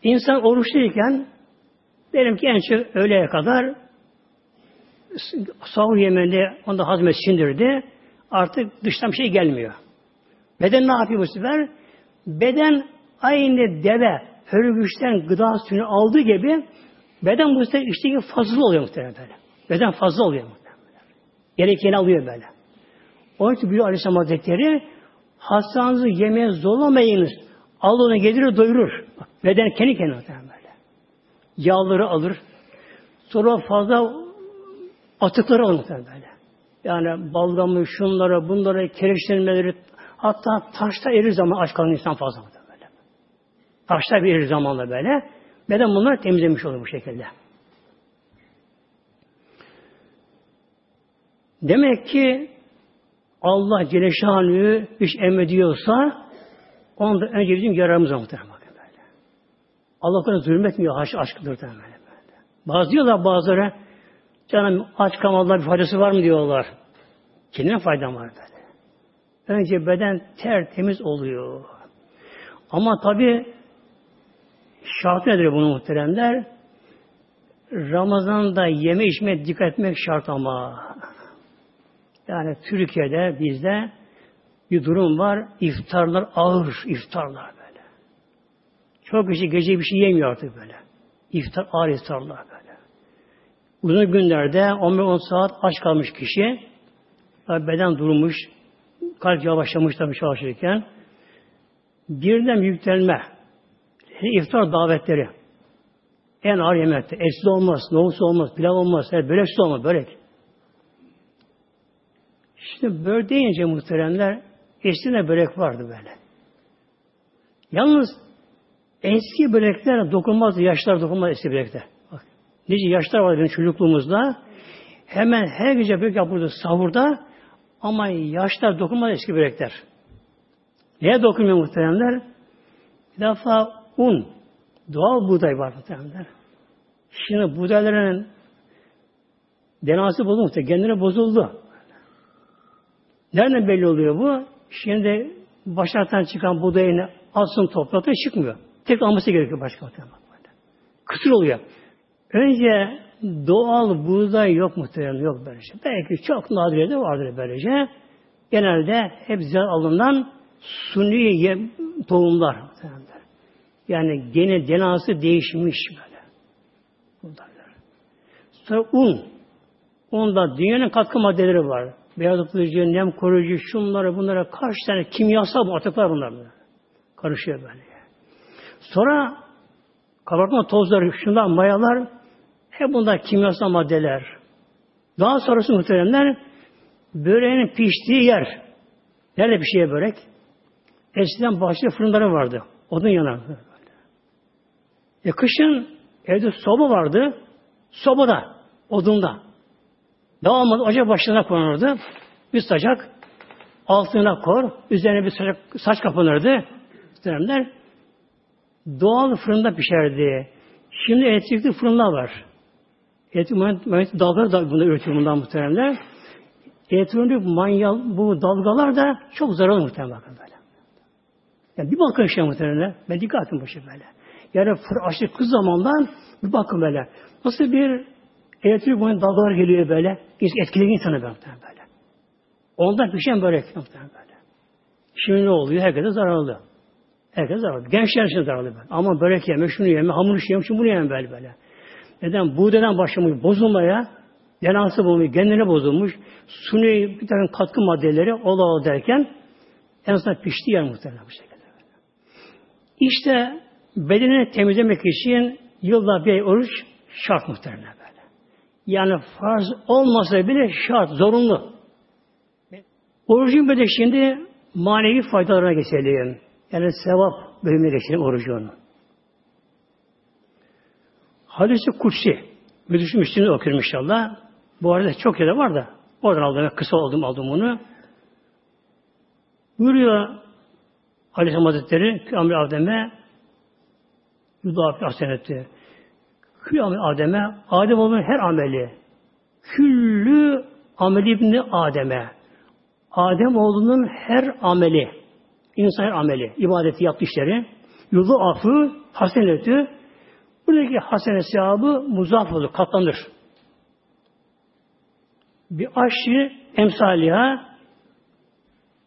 insan oruçluyken diyelim ki en çok öğleye kadar sahur yemeğinde onda hazmet sindirdi. Artık dıştan bir şey gelmiyor. Beden ne yapıyor bu sefer? Beden aynı deve hörgüçten gıda suyunu aldığı gibi beden bu sefer içteki fazla oluyor muhtemelen böyle. Beden fazla oluyor muhtemelen. Gerekeni alıyor böyle. Onun için Büyük Aleyhisselam Hazretleri hastanızı yemeğe zorlamayınız. Allah onu getirir doyurur. Beden kendi kendine böyle. Yağları alır. Sonra fazla atıkları muhtemelen böyle. Yani balgamı, şunları, bunları, kireçlenmeleri, hatta taşta erir zaman aç kalan insan fazla böyle. Taşta bir erir zamanla böyle. Beden bunları temizlemiş olur bu şekilde. Demek ki Allah Celle iş emrediyorsa onda önce bizim yararımız muhtemelen böyle. Allah kadar zulmetmiyor aşk, aşkıdır böyle. böyle. Bazı diyorlar bazıları canım aç kalmadılar bir faydası var mı diyorlar. Kendine faydam var böyle. Önce beden tertemiz oluyor. Ama tabi şart nedir bunu muhteremler? Ramazan'da yeme içme dikkat etmek şart ama. Yani Türkiye'de bizde bir durum var. İftarlar ağır iftarlar böyle. Çok kişi gece bir şey yemiyor artık böyle. İftar ağır iftarlar böyle. Uzun günlerde 11-10 saat aç kalmış kişi beden durmuş, kalp yavaşlamış tabii çalışırken birden yükselme iftar davetleri en ağır yemekte. Etli olmaz, nohut olmaz, pilav olmaz, börek olmaz, börek. Şimdi börek deyince muhteremler eskiden börek vardı böyle. Yalnız eski börekler dokunmaz, yaşlar dokunmaz eski börekler. Nice yaşlar vardı benim çocukluğumuzda. Hemen her gece börek yapılırdı sahurda ama yaşlar dokunmaz eski börekler. Neye dokunmuyor muhteremler? Bir defa un, doğal buğday var muhteremler. Şimdi buğdayların denası bozuldu, kendine bozuldu. Nereden belli oluyor bu? Şimdi başlardan çıkan buğdayını alsın toprakta çıkmıyor. Tek alması gerekiyor başka muhtemelen. Kısır oluyor. Önce doğal buğday yok muhtemelen yok böylece. Belki çok nadir de vardır böylece. Genelde hep zar alınan suni yem, tohumlar. Yani gene denası değişmiş böyle. Buğdaylar. Sonra un. Onda dünyanın katkı maddeleri var beyazlatıcı, nem koruyucu, şunlara bunlara kaç tane kimyasal atıklar bunlar. Karışıyor böyle. Sonra kabartma tozları, şunlar mayalar, hep bunlar kimyasal maddeler. Daha sonrası muhteremler, böreğin piştiği yer. Nerede pişiyor börek? Eskiden bahçede fırınları vardı. Odun yanardı. E kışın evde soba vardı. Sobada, odunda. Daha olmadı ocağı başına konulurdu. Bir sacak altına kor, üzerine bir sacak, saç kapanırdı. Dönemler doğal fırında pişerdi. Şimdi elektrikli fırınlar var. Elektrikli dalgalar da bunu üretiyor bundan muhteremler. Elektronik manyal bu dalgalar da çok zararlı muhtemelen bakın böyle. Yani bir bakın işte muhtemelen. Ben dikkat ettim bu şey böyle. Yani fır açlık kız zamandan bir bakın böyle. Nasıl bir elektrik boyunca dalgalar geliyor böyle. Etkileniyor insanı böyle. Ondan pişen börek muhtemelen böyle. Şimdi ne oluyor? Herkese zararlı. Herkese zararlı. Gençler için zararlı böyle. Ama börek yeme, şunu yeme, hamur işi yeme, şunu bunu yeme böyle böyle. Neden? Buğdaydan başlamış bozulmaya, denası bulmuş, kendine bozulmuş, suni bir takım katkı maddeleri ola ola derken En azından pişti yer muhtemelen bu şekilde. İşte bedenini temizlemek için yılda bir ay oruç şart muhtemelen böyle. Yani farz olmasa bile şart, zorunlu. Orucun böyle şimdi manevi faydalarına geçelim. Yani sevap bölümüne geçelim orucun. Hadis-i Kutsi. Müdürsü Müslüm'ü okuyorum inşallah. Bu arada çok yerde var da oradan aldım. Kısa aldım aldım onu. Buyuruyor Aleyhisselam Hazretleri Kıyam-ı Adem'e Yudafi Hasenet'i Kıyam-ı Adem'e Adem olan her ameli küllü ameli ibni Adem'e Adem oğlunun her ameli insan her ameli, ibadeti yaptığı işleri yolu afı, haseneti buradaki hasene sevabı muzaf olur, katlanır. Bir aşçı emsaliha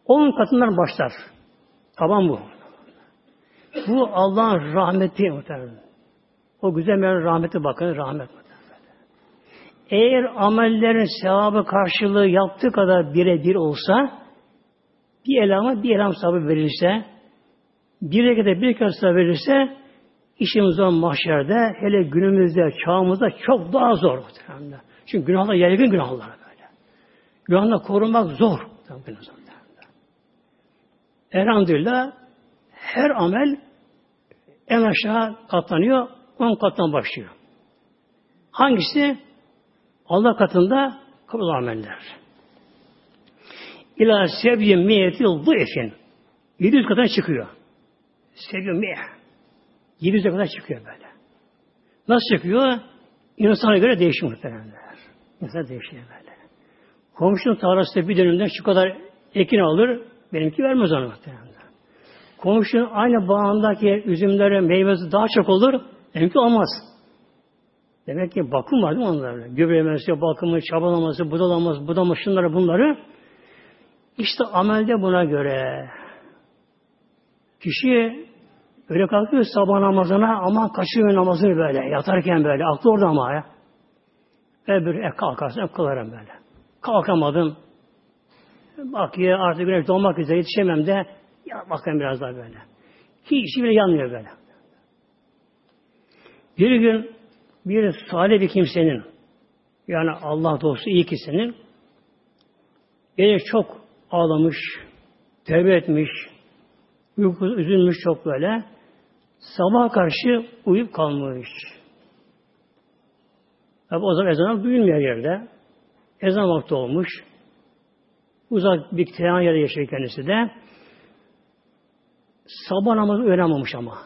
on katından başlar. Tamam bu. Bu Allah'ın rahmeti muhtemelen. O güzel bir rahmeti bakın, rahmet Eğer amellerin sevabı karşılığı yaptığı kadar birebir olsa, bir elama bir elam sabır verilse, bir rekete bir sabır verilse, işimiz zor mahşerde, hele günümüzde, çağımızda çok daha zor. Muhtemelen. Çünkü günahlar yaygın günahlar böyle. Günahla korunmak zor. Elhamdülillah her amel en aşağı katlanıyor, on kattan başlıyor. Hangisi? Allah katında kabul ameller. İlâ sevye miyeti zayıfin. 700 kadar çıkıyor. Sevye miye. 700'e kadar çıkıyor böyle. Nasıl çıkıyor? İnsana göre değişiyor muhtemelenler. İnsan değişiyor böyle. Komşunun tarlasında bir dönümden şu kadar ekin alır, benimki vermez ona muhtemelen. Komşunun aynı bağındaki üzümlere meyvesi daha çok olur, benimki olmaz. Demek ki bakım var değil mi onlara? Gübremesi, bakımı, çabalaması, budalaması, budama şunları bunları. İşte amelde buna göre. Kişi öyle kalkıyor sabah namazına aman kaçıyor namazını böyle yatarken böyle aklı orada ama ya. Öbür e, kalkarsın kılarım böyle. Kalkamadım. Bakıyor artık güneş doğmak üzere yetişemem de ya bakayım biraz daha böyle. Hiç bile yanmıyor böyle. Bir gün bir salih bir kimsenin yani Allah dostu iyi kişinin gece çok ağlamış, tevbe etmiş, uyku, üzülmüş çok böyle. Sabah karşı uyup kalmış. Tabi o zaman ezan duyulmuyor yerde. Ezan vakti olmuş. Uzak bir teyan yerde yaşıyor kendisi de. Sabah namazı uyanamamış ama.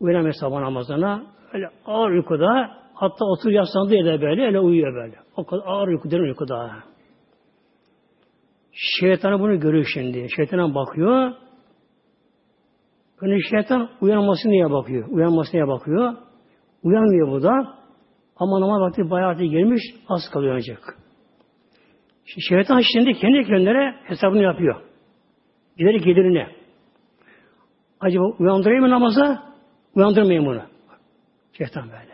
Uyanamıyor sabah namazına. Öyle ağır uykuda hatta otur yaslandığı yerde böyle öyle uyuyor böyle. O kadar ağır uyku derin uykuda. Şeytanı bunu görüyor şimdi. Şeytana bakıyor. Önce şeytan uyanması niye bakıyor? Uyanması niye bakıyor? Uyanmıyor bu da. Ama namaz vakti bayağı artık gelmiş, az kalıyor ancak. Şeytan şimdi kendi kendine hesabını yapıyor. Gideri gelirini. Acaba uyandırayım mı namaza? Uyandırmayayım bunu. Şeytan böyle.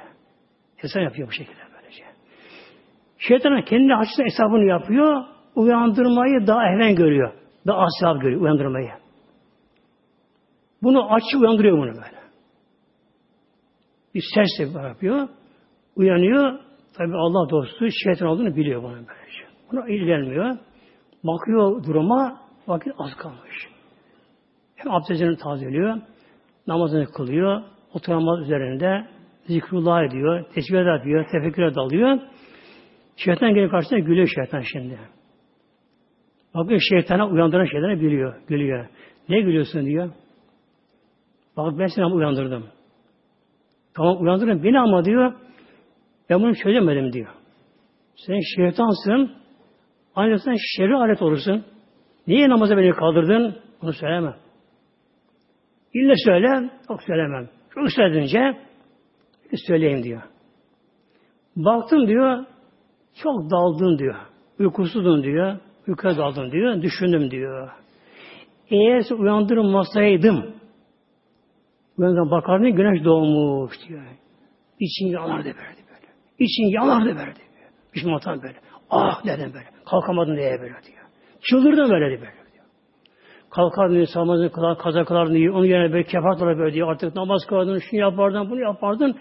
Hesap yapıyor bu şekilde böylece. Şeytan kendi açısından hesabını yapıyor. Uyandırmayı daha ehven görüyor. Daha az görüyor uyandırmayı. Bunu aç uyandırıyor bunu böyle. Bir ses yapıyor. Uyanıyor. Tabi Allah dostu şeytan olduğunu biliyor bunu böylece. Buna ilgilenmiyor. Bakıyor duruma vakit az kalmış. Hem abdestini tazeliyor, namazını kılıyor, oturamaz üzerinde zikrullah ediyor, tesbih yapıyor, tefekküre dalıyor. Şeytan gelip karşısına gülüyor şeytan şimdi. Bakıyor şeytana uyandıran şeyleri biliyor, gülüyor. Ne gülüyorsun diyor. Bak ben seni uyandırdım. Tamam uyandırdım beni ama diyor ben bunu çözemedim diyor. Sen şeytansın aynı sen şerri alet olursun. Niye namaza beni kaldırdın? Bunu söyleme. İlle söyle, yok söylemem. Çok söyledince söyleyeyim diyor. Baktım diyor, çok daldın diyor. Uykusuzun diyor. Uykuya daldın diyor. Düşündüm diyor. Eğer uyandırmasaydım uyandım bakardım güneş doğmuş diyor. İçin yanardı böyle böyle. İçin yanardı böyle diyor. Pişmanlıktan böyle. Ah dedim böyle. Kalkamadım diye böyle diyor. Çıldırdım böyle diyor. kalkar diyor, namazını kılar, kaza kılar diyor. Onun yerine böyle kefaret olarak böyle diyor. Artık namaz kılardın, şunu yapardın, bunu yapardın.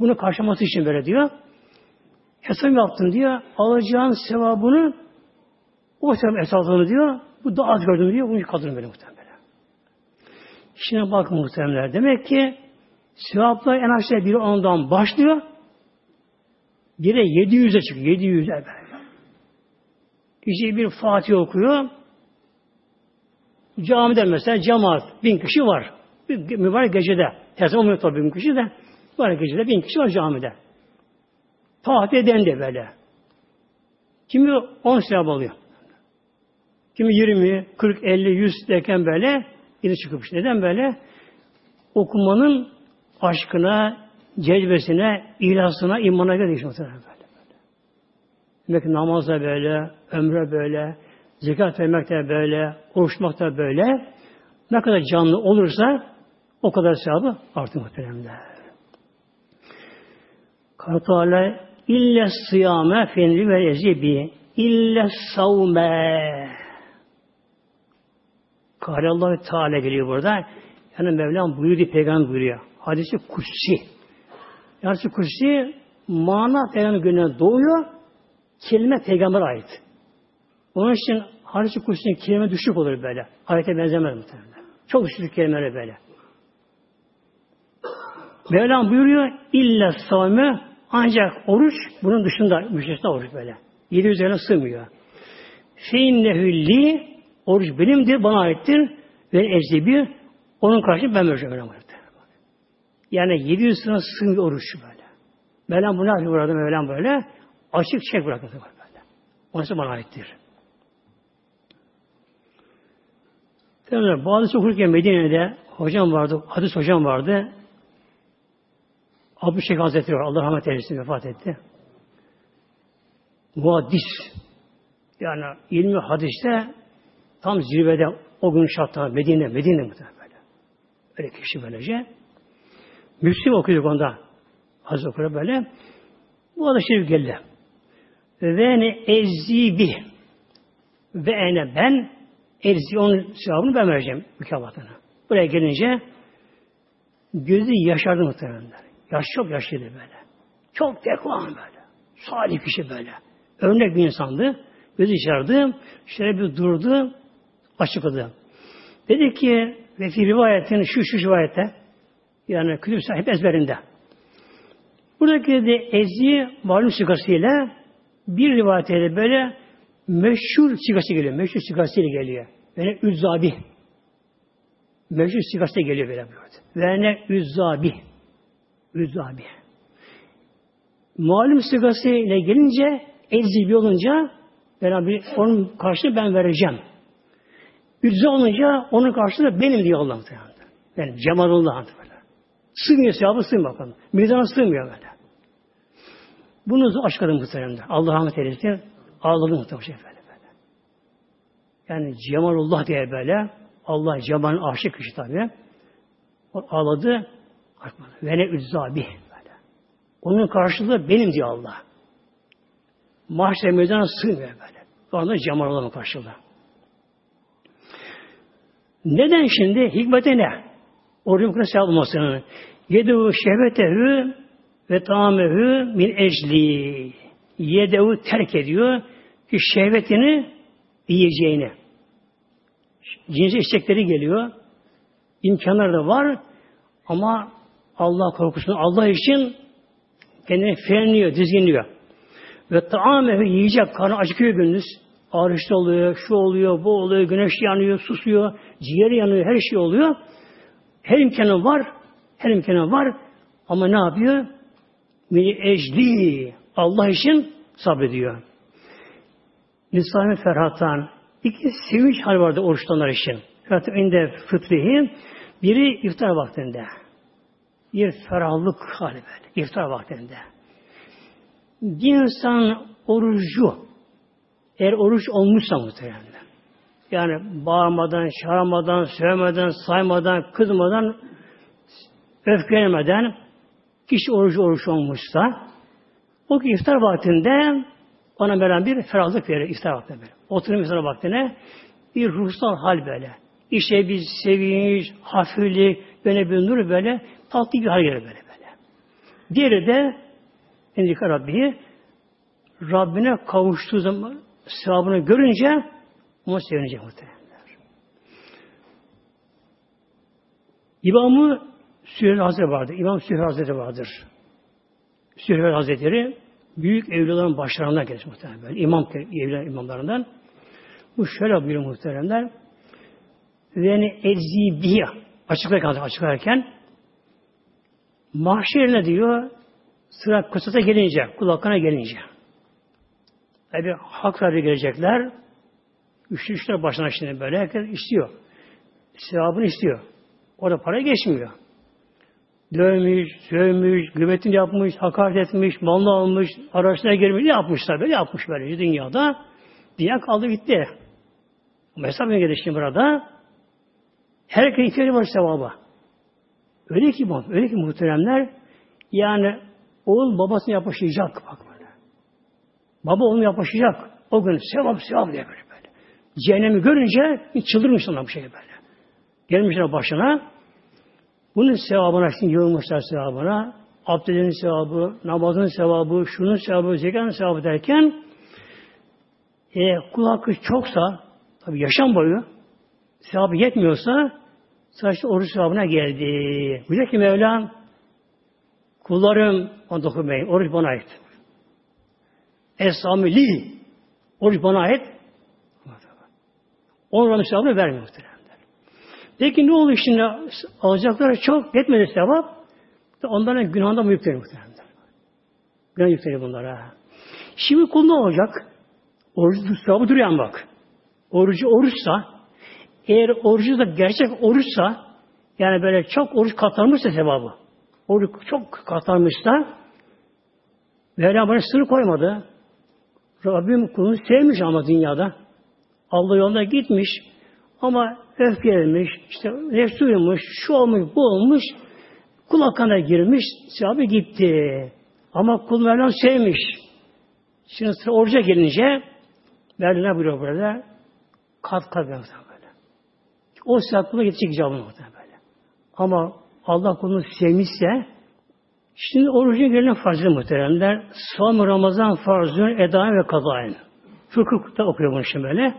Bunu karşılaması için böyle diyor. Hesap yaptın diyor. Alacağın sevabını o sevap hesaplarını diyor. Bu daha az gördüm diyor. Bunu kaldırın böyle muhtemelen. Şimdi bak muhtemelen. Demek ki sevaplar en aşağı biri ondan başlıyor. Bire 700'e çıkıyor. 700'e böyle. İşte bir Fatih okuyor. Camide mesela cemaat bin kişi var. Bir mübarek gecede. Zaman olmuyor tabii bin kişi de. Mübarek gecede bin kişi var camide. Fatih eden de böyle. Kimi 10 sevap alıyor. Kimi 20, 40, 50, 100 derken böyle yine çıkmış. Neden böyle? Okumanın aşkına, cezbesine, ilhasına, imana göre değişiyor. Böyle. Demek ki namaz da böyle, ömre böyle, zekat vermek de böyle, oruçmak da böyle. Ne kadar canlı olursa o kadar sevabı artır muhteremler. Kartala ille sıyame fenri ve ezibi ille savme Kâle Teala geliyor burada. Yani Mevlam buyuruyor, peygamber buyuruyor. Hadisi kutsi. Yani kutsi mana peygamber gününe doğuyor, kelime peygamber ait. Onun için hadisi kutsinin kelime düşük olur böyle. Ayete benzemez muhtemelen. Çok düşük kelimeler böyle. Mevlam buyuruyor illa savme ancak oruç bunun dışında müstesna oruç böyle. Yedi üzerine sığmıyor. Feinnehü oruç benimdir, bana aittir. Ve ecnebi onun karşılığı ben vereceğim. Yani yedi sınıf sığmıyor oruç böyle. Mevlam yapıyor burada Mevlam böyle. Açık çek bırakıyor böyle. Orası bana aittir. Tabii bazı okurken Medine'de hocam vardı, hadis hocam vardı. Şeyh Hazretleri var. Allah rahmet eylesin vefat etti. Muhaddis. Yani ilmi hadiste tam zirvede o gün şartlar Medine, Medine muhtemelen böyle. Öyle kişi böylece. Müslim okuyorduk onda. Az okuyor böyle. Bu arada şerif geldi. Ve ne ezzi Ve ene ben ezzi onun sevabını ben vereceğim mükafatını. Buraya gelince gözü yaşardı muhtemelen. Yaş çok yaşlıydı böyle. Çok tekvan böyle. Salih kişi böyle. Örnek bir insandı. Gözü yaşardı. Şöyle bir durdu. Açıkladı. Dedi ki ve fi rivayetin şu şu rivayette yani kütüb hep ezberinde. Buradaki dedi ezi malum sigasıyla bir rivayette böyle meşhur sigası geliyor. Meşhur sigasıyla geliyor. Yani üzzabi. Meşhur sigası geliyor böyle burada. Ve ne üzzabi. Üzzabi. Malum sigası gelince ezzibi olunca Beraber onun karşılığını ben vereceğim. Ücret olunca onun karşılığı benim diyor Allah Teala. Yani Cemalullah böyle. Sığmıyor sevabı sığmıyor bakalım. Mizana sığmıyor böyle. Bunu aşk adım muhteremde. Allah rahmet eylesin. Ağladı muhtemelen şey böyle. Yani Cemalullah diye böyle. Allah Cemal'in aşık kişi tabi. O ağladı. Ve ne üczabi böyle. Onun karşılığı benim diyor Allah. Mahşer meydana sığmıyor böyle. O anda Cemalullah'ın karşılığı. Neden şimdi? Hikmeti ne? Orucun kına sevap olmasının. Yedevu şehvetehü ve tamehü min ecli. Yedevu terk ediyor ki şehvetini yiyeceğini. Cinsi istekleri geliyor. İmkanları da var ama Allah korkusunu Allah için kendini frenliyor, dizginliyor. Ve taamehu yiyecek, karnı acıkıyor gündüz. Ağrışta oluyor, şu oluyor, bu oluyor, güneş yanıyor, susuyor, ciğer yanıyor, her şey oluyor. Her imkanı var, her imkanı var. Ama ne yapıyor? Mini ecli, Allah için sabrediyor. Lisan-ı Ferhat'tan iki sevinç hal vardı oruçlanlar için. Ferhat inde fıtrihi biri iftar vaktinde. Bir ferahlık hali böyle. iftar vaktinde. Bir insan orucu eğer oruç olmuşsa muhtemelen. Yani bağırmadan, çağırmadan, sövmeden, saymadan, kızmadan, öfkelemeden kişi orucu oruç olmuşsa o ki iftar vaktinde ona veren bir ferahlık verir iftar vaktinde. Böyle. Oturum iftar vaktine bir ruhsal hal böyle. İşte bir sevinç, hafiflik, böyle bir nur böyle tatlı bir hal gelir böyle böyle. Diğeri de Endika Rabbi'yi Rabbine kavuştuğu zaman sevabını görünce ona sevinecek muhtemelen. İmamı Süheyl Hazretleri vardır. İmam Süheyl Hazretleri vardır. Süheyl Hazretleri büyük evlilerin başlarından gelir muhtemelen. İmam evliler imamlarından. Bu şöyle buyuruyor muhteremler. Ne eczibiye açıklarken, açıklarken mahşerine diyor sıra kısasa gelince, kulakına gelince. Tabi hak sahibi gelecekler. Üçlü üçler başına şimdi böyle herkes istiyor. Sevabını istiyor. Orada para geçmiyor. Dövmüş, sövmüş, gıybetini yapmış, hakaret etmiş, malını almış, araçlara girmiş, ne yapmışlar böyle yapmış böyle dünyada. Dünya kaldı gitti. Ama hesap ne şimdi burada? Herkesin ihtiyacı var sevaba. Öyle ki bak, öyle ki muhteremler yani oğul babasını yapışacak bak böyle. Baba onu yapışacak. O gün sevap sevap diye böyle böyle. Cehennemi görünce çıldırmış ona bir şey böyle. Gelmişler başına. Bunun sevabına şimdi yığılmışlar sevabına. Abdestin sevabı, namazın sevabı, şunun sevabı, zekanın sevabı derken e, kul hakkı çoksa, tabi yaşam boyu sevabı yetmiyorsa sadece oruç sevabına geldi. Bize ki Mevlam kullarım bana dokunmayın. Oruç bana ait. Esami oruç bana ait. Onun sevabını vermiyor muhtemelen. Peki ne oluyor şimdi? Alacakları çok yetmedi sevap. Onların günahında mı yükleniyor muhtemelen? Günah yükleniyor bunlara. Şimdi kul ne olacak? Oruç sevabı duruyor bak. Orucu oruçsa, eğer orucu da gerçek oruçsa, yani böyle çok oruç katlanmışsa sevabı, oruç çok katlanmışsa, Mevla bana sınır koymadı. Rabbim kulunu sevmiş ama dünyada. Allah yolunda gitmiş, ama öfkelenmiş, işte nefsi uyumuş, şu olmuş, bu olmuş, kul hakkına girmiş, sevabı gitti. Ama kul Mevlam sevmiş. Şimdi sıra oruca gelince Mevlam buyuruyor burada? Kat kat böyle. O sevap kula gidecek icabını böyle. Ama Allah kulunu sevmişse şimdi orucun gelen farzı muhteremler. Son Ramazan farzın edaen ve kazaen. Fıkıhta okuyor bunu şimdi böyle.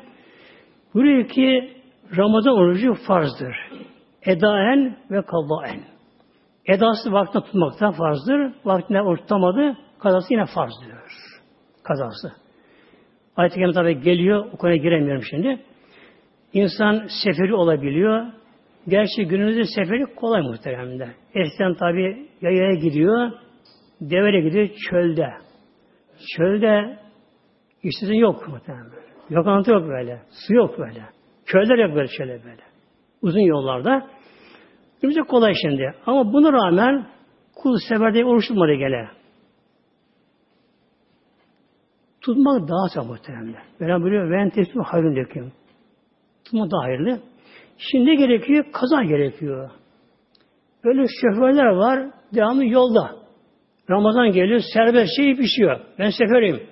Buyuruyor ki Ramazan orucu farzdır. Edaen ve kallaen. Edası vaktinde tutmakta farzdır. Vaktinde oruç tutamadı, kazası yine farzdır. Kazası. Ayet-i tabi geliyor, o konuya giremiyorum şimdi. İnsan seferi olabiliyor. Gerçi günümüzde seferi kolay muhteremde. Eskiden tabi yayaya gidiyor, devere gidiyor çölde. Çölde işsizin yok muhtemelen. Lokantı yok böyle. Su yok böyle. Köyler yok böyle şöyle böyle. Uzun yollarda. Bize kolay şimdi. Ama buna rağmen kul sefer diye oruç tutmadı gele. Tutmak daha çok muhtemelen. Böyle ben tesbih hayrın döküyorum. Tutmak daha hayırlı. Şimdi gerekiyor? Kaza gerekiyor. Böyle şoförler var, devamlı yolda. Ramazan geliyor, serbest şey pişiyor. Ben seferim.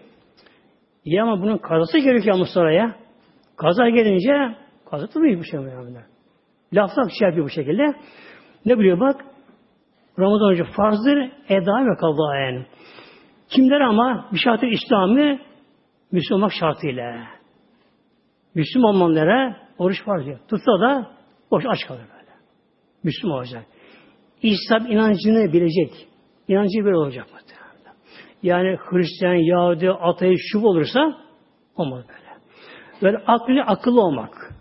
İyi ama bunun kazası gerekiyor Mustafa ya. Kaza gelince Kazıtı mı bir şey yani? Laf laf şey yapıyor bu şekilde. Ne biliyor bak? Ramazan önce farzdır, eda ve kavayen. Kimler ama bir şartı İslami Müslüman şartıyla. Müslüman olanlara oruç farz diyor. Tutsa da boş aç kalır böyle. Müslüman olacak. İslam inancını bilecek. İnancı böyle olacak mı? Yani Hristiyan, Yahudi, ateist, şub olursa olmaz böyle. Böyle aklı akıllı olmak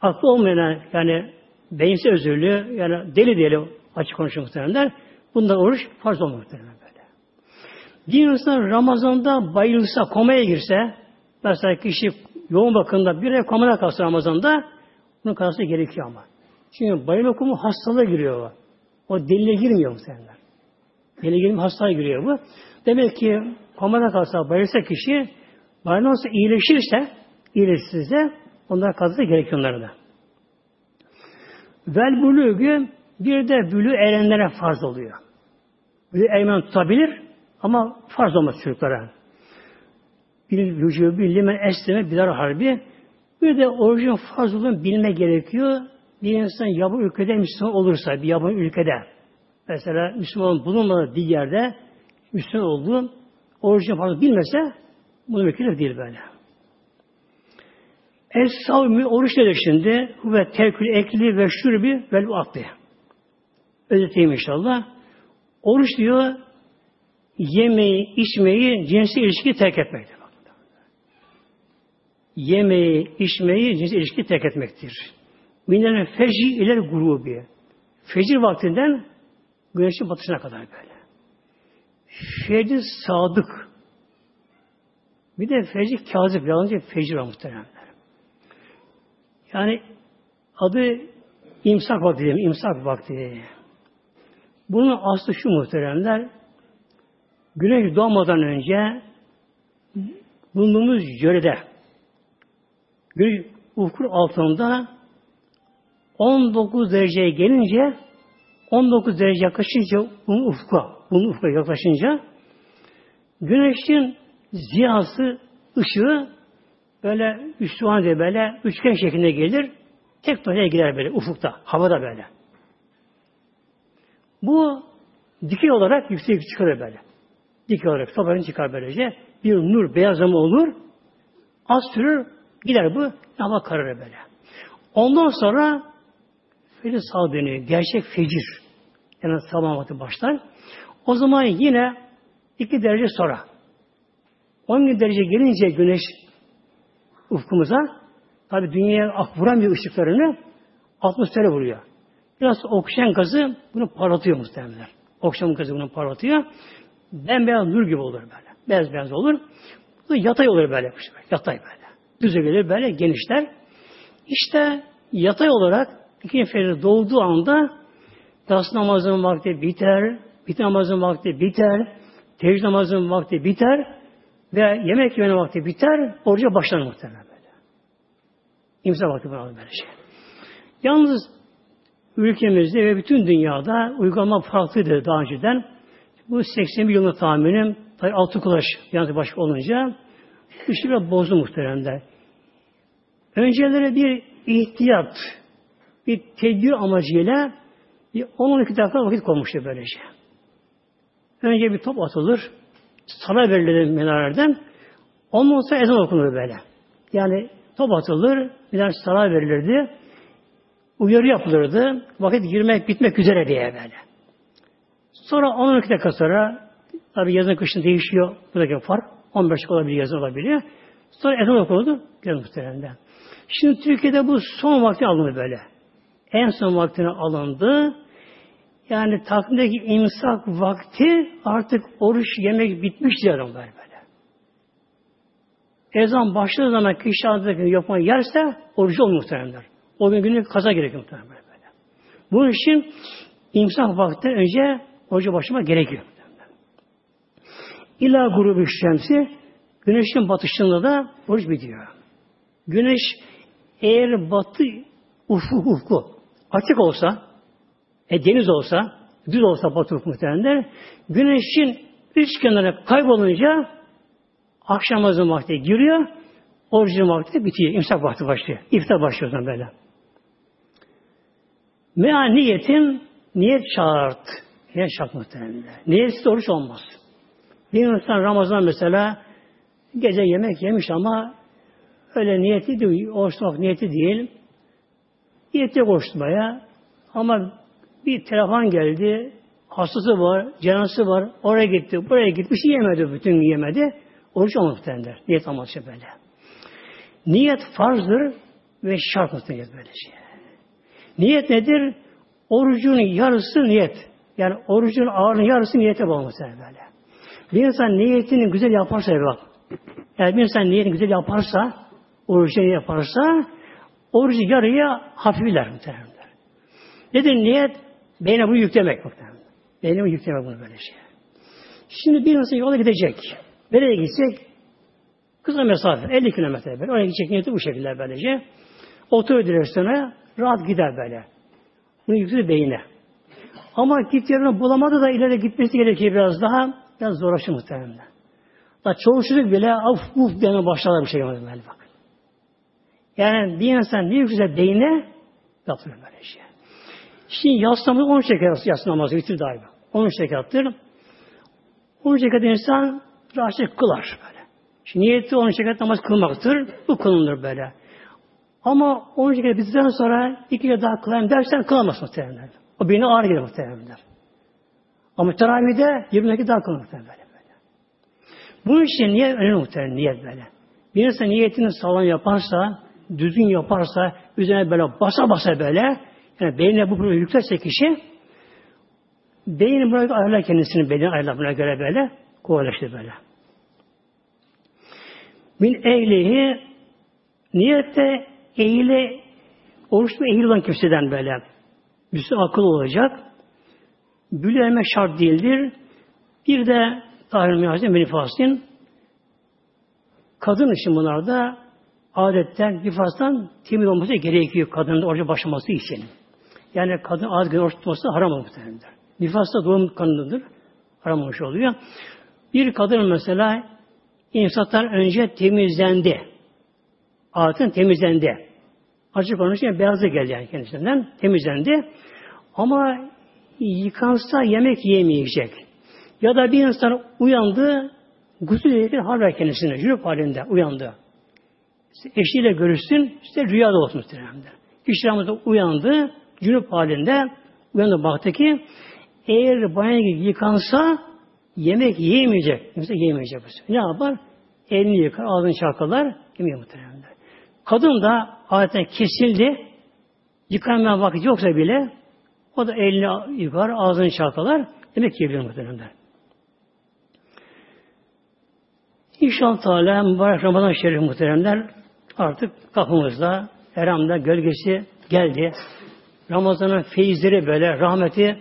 aklı olmayan yani beyinsiz özürlü yani deli deli açık konuşuyor muhtemelenler. Bundan oruç farz olmuyor muhtemelen böyle. Bir insan Ramazan'da bayılsa, komaya girse mesela kişi yoğun bakımda bir ay komada kalsa Ramazan'da bunun kalması gerekiyor ama. Çünkü bayılma kumu hastalığa giriyor o. O deliye girmiyor muhtemelen. Deliye girmiyor, hastaya giriyor bu. Demek ki komada kalsa, bayılsa kişi bayılma olsa iyileşirse, iyileşirse Onlara kazısı gerekiyor onlara da. Vel bülügü bir de bülü erenlere farz oluyor. Bülü ermen tutabilir ama farz olmaz çocuklara. Bir vücubu limen esleme bilar harbi Bir de orucun farz bilme gerekiyor. Bir insan yabancı ülkede Müslüman olursa, bir yabancı ülkede, mesela Müslüman bulunmadığı bir yerde Müslüman olduğu, orucun farz bilmese, bunu mükellef değil böyle. Es savmi oruç nedir şimdi? Ve terkül ekli ve şurbi vel akli. Özeteyim inşallah. Oruç diyor yemeği, içmeyi, cinsi ilişki terk etmektir. Yemeği, içmeyi, cinsi ilişki terk etmektir. Minnenin fecri iler grubi. Fecir vaktinden güneşin batışına kadar böyle. Fecir sadık. Bir de fecir kazip, yalancı fecir var muhteremler. Yani adı imsak vakti diyelim, imsak vakti. Bunun aslı şu muhteremler, güneş doğmadan önce bulunduğumuz yörede güneş ufkun altında 19 dereceye gelince 19 derece yaklaşınca bunun ufka, bunun ufka yaklaşınca güneşin ziyası, ışığı böyle üstüvan diye böyle üçgen şeklinde gelir. Tek noktaya girer böyle ufukta, havada böyle. Bu dikey olarak yüksek çıkar böyle. Dikey olarak tabanı çıkar böylece. Bir nur beyazlama olur. Az sürür gider bu. Hava kararır böyle. Ondan sonra fecir sağ dönüyor. Gerçek fecir. Yani sabah vakti başlar. O zaman yine iki derece sonra 10 derece gelince güneş ufkumuza tabi dünyaya ak vuramıyor ışıklarını atmosfere vuruyor. Biraz oksijen gazı bunu parlatıyor muhtemelen. Oksijen gazı bunu parlatıyor. Bembeyaz nur gibi olur böyle. Beyaz beyaz olur. Bu yatay olur böyle. Yatay böyle. Düze böyle genişler. İşte yatay olarak ikinci feride doğduğu anda yatsı namazın vakti biter, bit namazın vakti biter, teheccüd namazın vakti biter ve yemek yeme vakti biter, oruca başlar muhtemelen böyle. İmza vakti buna böyle şey. Yalnız ülkemizde ve bütün dünyada uygulama farklıydı daha önceden. Bu 80 yılında tahminim, tabi altı kulaş yalnız başka olunca işi biraz bozdu muhteremler. Önceleri bir ihtiyat, bir tedbir amacıyla bir 10-12 dakika vakit konmuştu böylece. Önce bir top atılır, sana verilir minarelerden, ondan sonra ezan okunur böyle. Yani top atılır, bir sana verilirdi, uyarı yapılırdı, vakit girmek, bitmek üzere diye böyle. Sonra 10-12 dakika sonra, tabi yazın kışın değişiyor, buradaki fark, 15 dakika olabilir, yazın olabiliyor. Sonra ezan okunurdu, göz muhteremden. Şimdi Türkiye'de bu son vakti alındı böyle. En son vaktine alındı. Yani takvimdeki imsak vakti artık oruç yemek bitmiş diyorum böyle. Ezan başladığı zaman kişi adındaki yapmayı yerse oruç olmuyor muhteremler. O gün günlük kaza gerekiyor muhtemelen böyle. Bunun için imsak vaktinden önce oruca başlama gerekiyor. İla grubu şemsi güneşin batışında da oruç bitiyor. Güneş eğer batı ufuk ufku açık olsa, e, deniz olsa, düz olsa batı ufuk muhtemelenler, güneşin üç kenarına kaybolunca akşam azın vakti giriyor, orucun vakti bitiyor, imsak vakti başlıyor. İftar başlıyor zaman böyle. Mea niyetin niyet şart. Niyet şart muhtemelen. Niyetsiz oruç olmaz. Bir insan Ramazan mesela gece yemek yemiş ama öyle niyeti değil, oruçlamak niyeti değil. Niyeti oruçlamaya ama bir telefon geldi, hastası var, cenazesi var, oraya gitti, buraya gitti, bir şey yemedi, bütün yemedi. Oruç olmaz derler. Niyet amaçlı böyle. Niyet farzdır ve şart muhtemelen böyle şey. Niyet nedir? Orucun yarısı niyet. Yani orucun ağırlığının yarısı niyete bağlı böyle. Bir insan niyetini güzel yaparsa bak. Yani bir insan niyetini güzel yaparsa, orucu yaparsa, orucu yarıya hafifler muhtemelen. Nedir niyet? Beyne bunu yüklemek muhtemelen. Beyne bunu yüklemek bunu böyle şey. Şimdi bir insan yola gidecek. Nereye gidecek? Kısa mesafe. 50 kilometre böyle. Oraya gidecek niyeti bu şekilde böylece. Oturuyor direksiyona. Rahat gider böyle. Bunu yüksek beyine. Ama git yerini bulamadı da ileri gitmesi gerekiyor biraz daha. Biraz zorlaşır muhtemelen. Da çoğu bile af uf deme başlarlar bir şey böyle bak. Yani bir insan ne güzel beyne yaptırır böyle şey. Şimdi yas namazı 13 rekat yas namazı bitir daima. 13 rekattır. 13 rekat insan rahatsız kılar böyle. Şimdi niyeti 13 rekat namaz kılmaktır. Bu kılınır böyle. Ama 13 rekat bittikten sonra iki rekat daha kılayım dersen kılamaz muhtemelen. O birine ağır gelir muhtemelen. Ama teravihde 20 rekat daha kılınır muhtemelen böyle. Bunun için niye önemli muhtemelen niyet böyle. Bir insan niyetini sağlam yaparsa, düzgün yaparsa, üzerine böyle basa basa böyle, yani beynine bu böyle yüklerse kişi, beyni buna ayarlar kendisini, beyni ayarlar buna göre böyle, kolaylaştır böyle. Min ehlihi niyette eğile oruçlu eğil olan kimseden böyle üstü akıl olacak. Bülü şart değildir. Bir de tahir mihazin menifasın kadın için bunlarda adetten, nifastan temiz olması gerekiyor kadının oruca başlaması için. Yani kadın az gün oruç tutması haram muhtemelendir. Nifasta doğum kanıdır. Haram olmuş oluyor. Bir kadın mesela insattan önce temizlendi. Adetten temizlendi. Açık konuşunca beyazı geldi yani kendisinden. Temizlendi. Ama yıkansa yemek yemeyecek. Ya da bir insan uyandı, gusül ederken hal ver kendisine, cünüp halinde uyandı. Eşiyle görüşsün, işte rüyada olsun muhtemelen. İşte uyandı, cünüp halinde uyandı baktı ki eğer banyo yıkansa yemek yiyemeyecek. Kimse yiyemeyecek. Ne yapar? Elini yıkar, ağzını çalkalar, yemiyor muhtemelen. Kadın da adeta kesildi. Yıkanmaya vakit yoksa bile o da elini yıkar, ağzını çalkalar, yemek yiyebilir muhtemelen. İnşallah Teala mübarek Ramazan Şerif muhteremler artık kapımızda, Eram'da gölgesi geldi. Ramazan'ın feyizleri böyle, rahmeti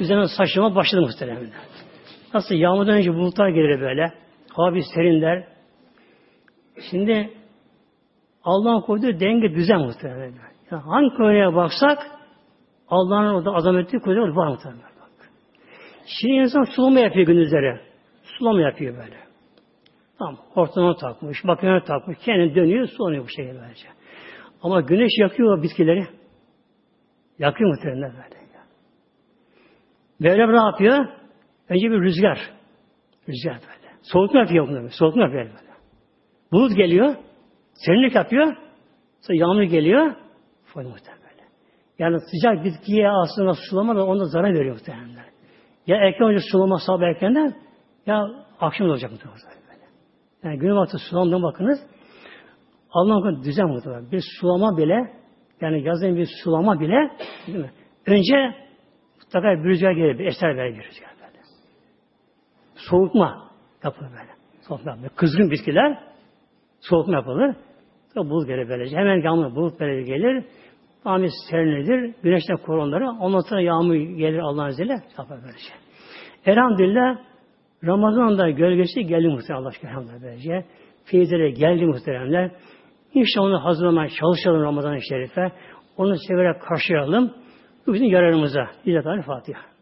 üzerine saçlama başladı muhteremler. Nasıl yağmurdan önce bulutlar gelir böyle, hava bir serinler. Şimdi Allah'ın koyduğu denge düzen muhtemelen. Yani hangi konuya baksak Allah'ın orada azametli kudreti var muhtemelen. Şimdi insan sulama yapıyor gündüzleri. Sulama yapıyor böyle. Tamam. Hortumunu takmış, makineye takmış, kendi dönüyor, sulanıyor bu şekilde böylece. Ama güneş yakıyor bitkileri. Yakıyor muhtemelen böyle. Böyle ne yapıyor? Önce bir rüzgar. Rüzgar böyle. Soğutma yapıyor bunu. Soğutma yapıyor böyle. Bulut geliyor. Serinlik yapıyor. Sonra yağmur geliyor. Falan muhtemelen böyle. Yani sıcak bitkiye aslında sulama da onda zarar veriyor muhtemelen. Ya erken önce sulama sabah erkenden ya akşam olacak muhtemelen. Yani gün vakti sulandığına bakınız. Allah'ın düzen muhtemelen. Bir sulama bile yani yazın bir sulama bile değil mi? önce mutlaka bir rüzgar gelir, bir eser verir bir rüzgar böyle. Soğutma yapılır böyle. Soğutma yapılır. Kızgın bitkiler soğutma yapılır. Sonra bulut gelir böylece. Hemen yağmur bulut böyle gelir. Amin serinlidir. Güneşten korunları. Ondan sonra yağmur gelir Allah'ın izniyle. Yapar böylece. Elhamdülillah Ramazan'da gölgesi geldi muhtemelen Allah aşkına böylece. Feyizlere geldi muhteremler. İnşallah onu hazırlamaya çalışalım Ramazan-ı Şerif'e. Onu severek karşılayalım. Bu bizim yararımıza. İzzet Fatiha.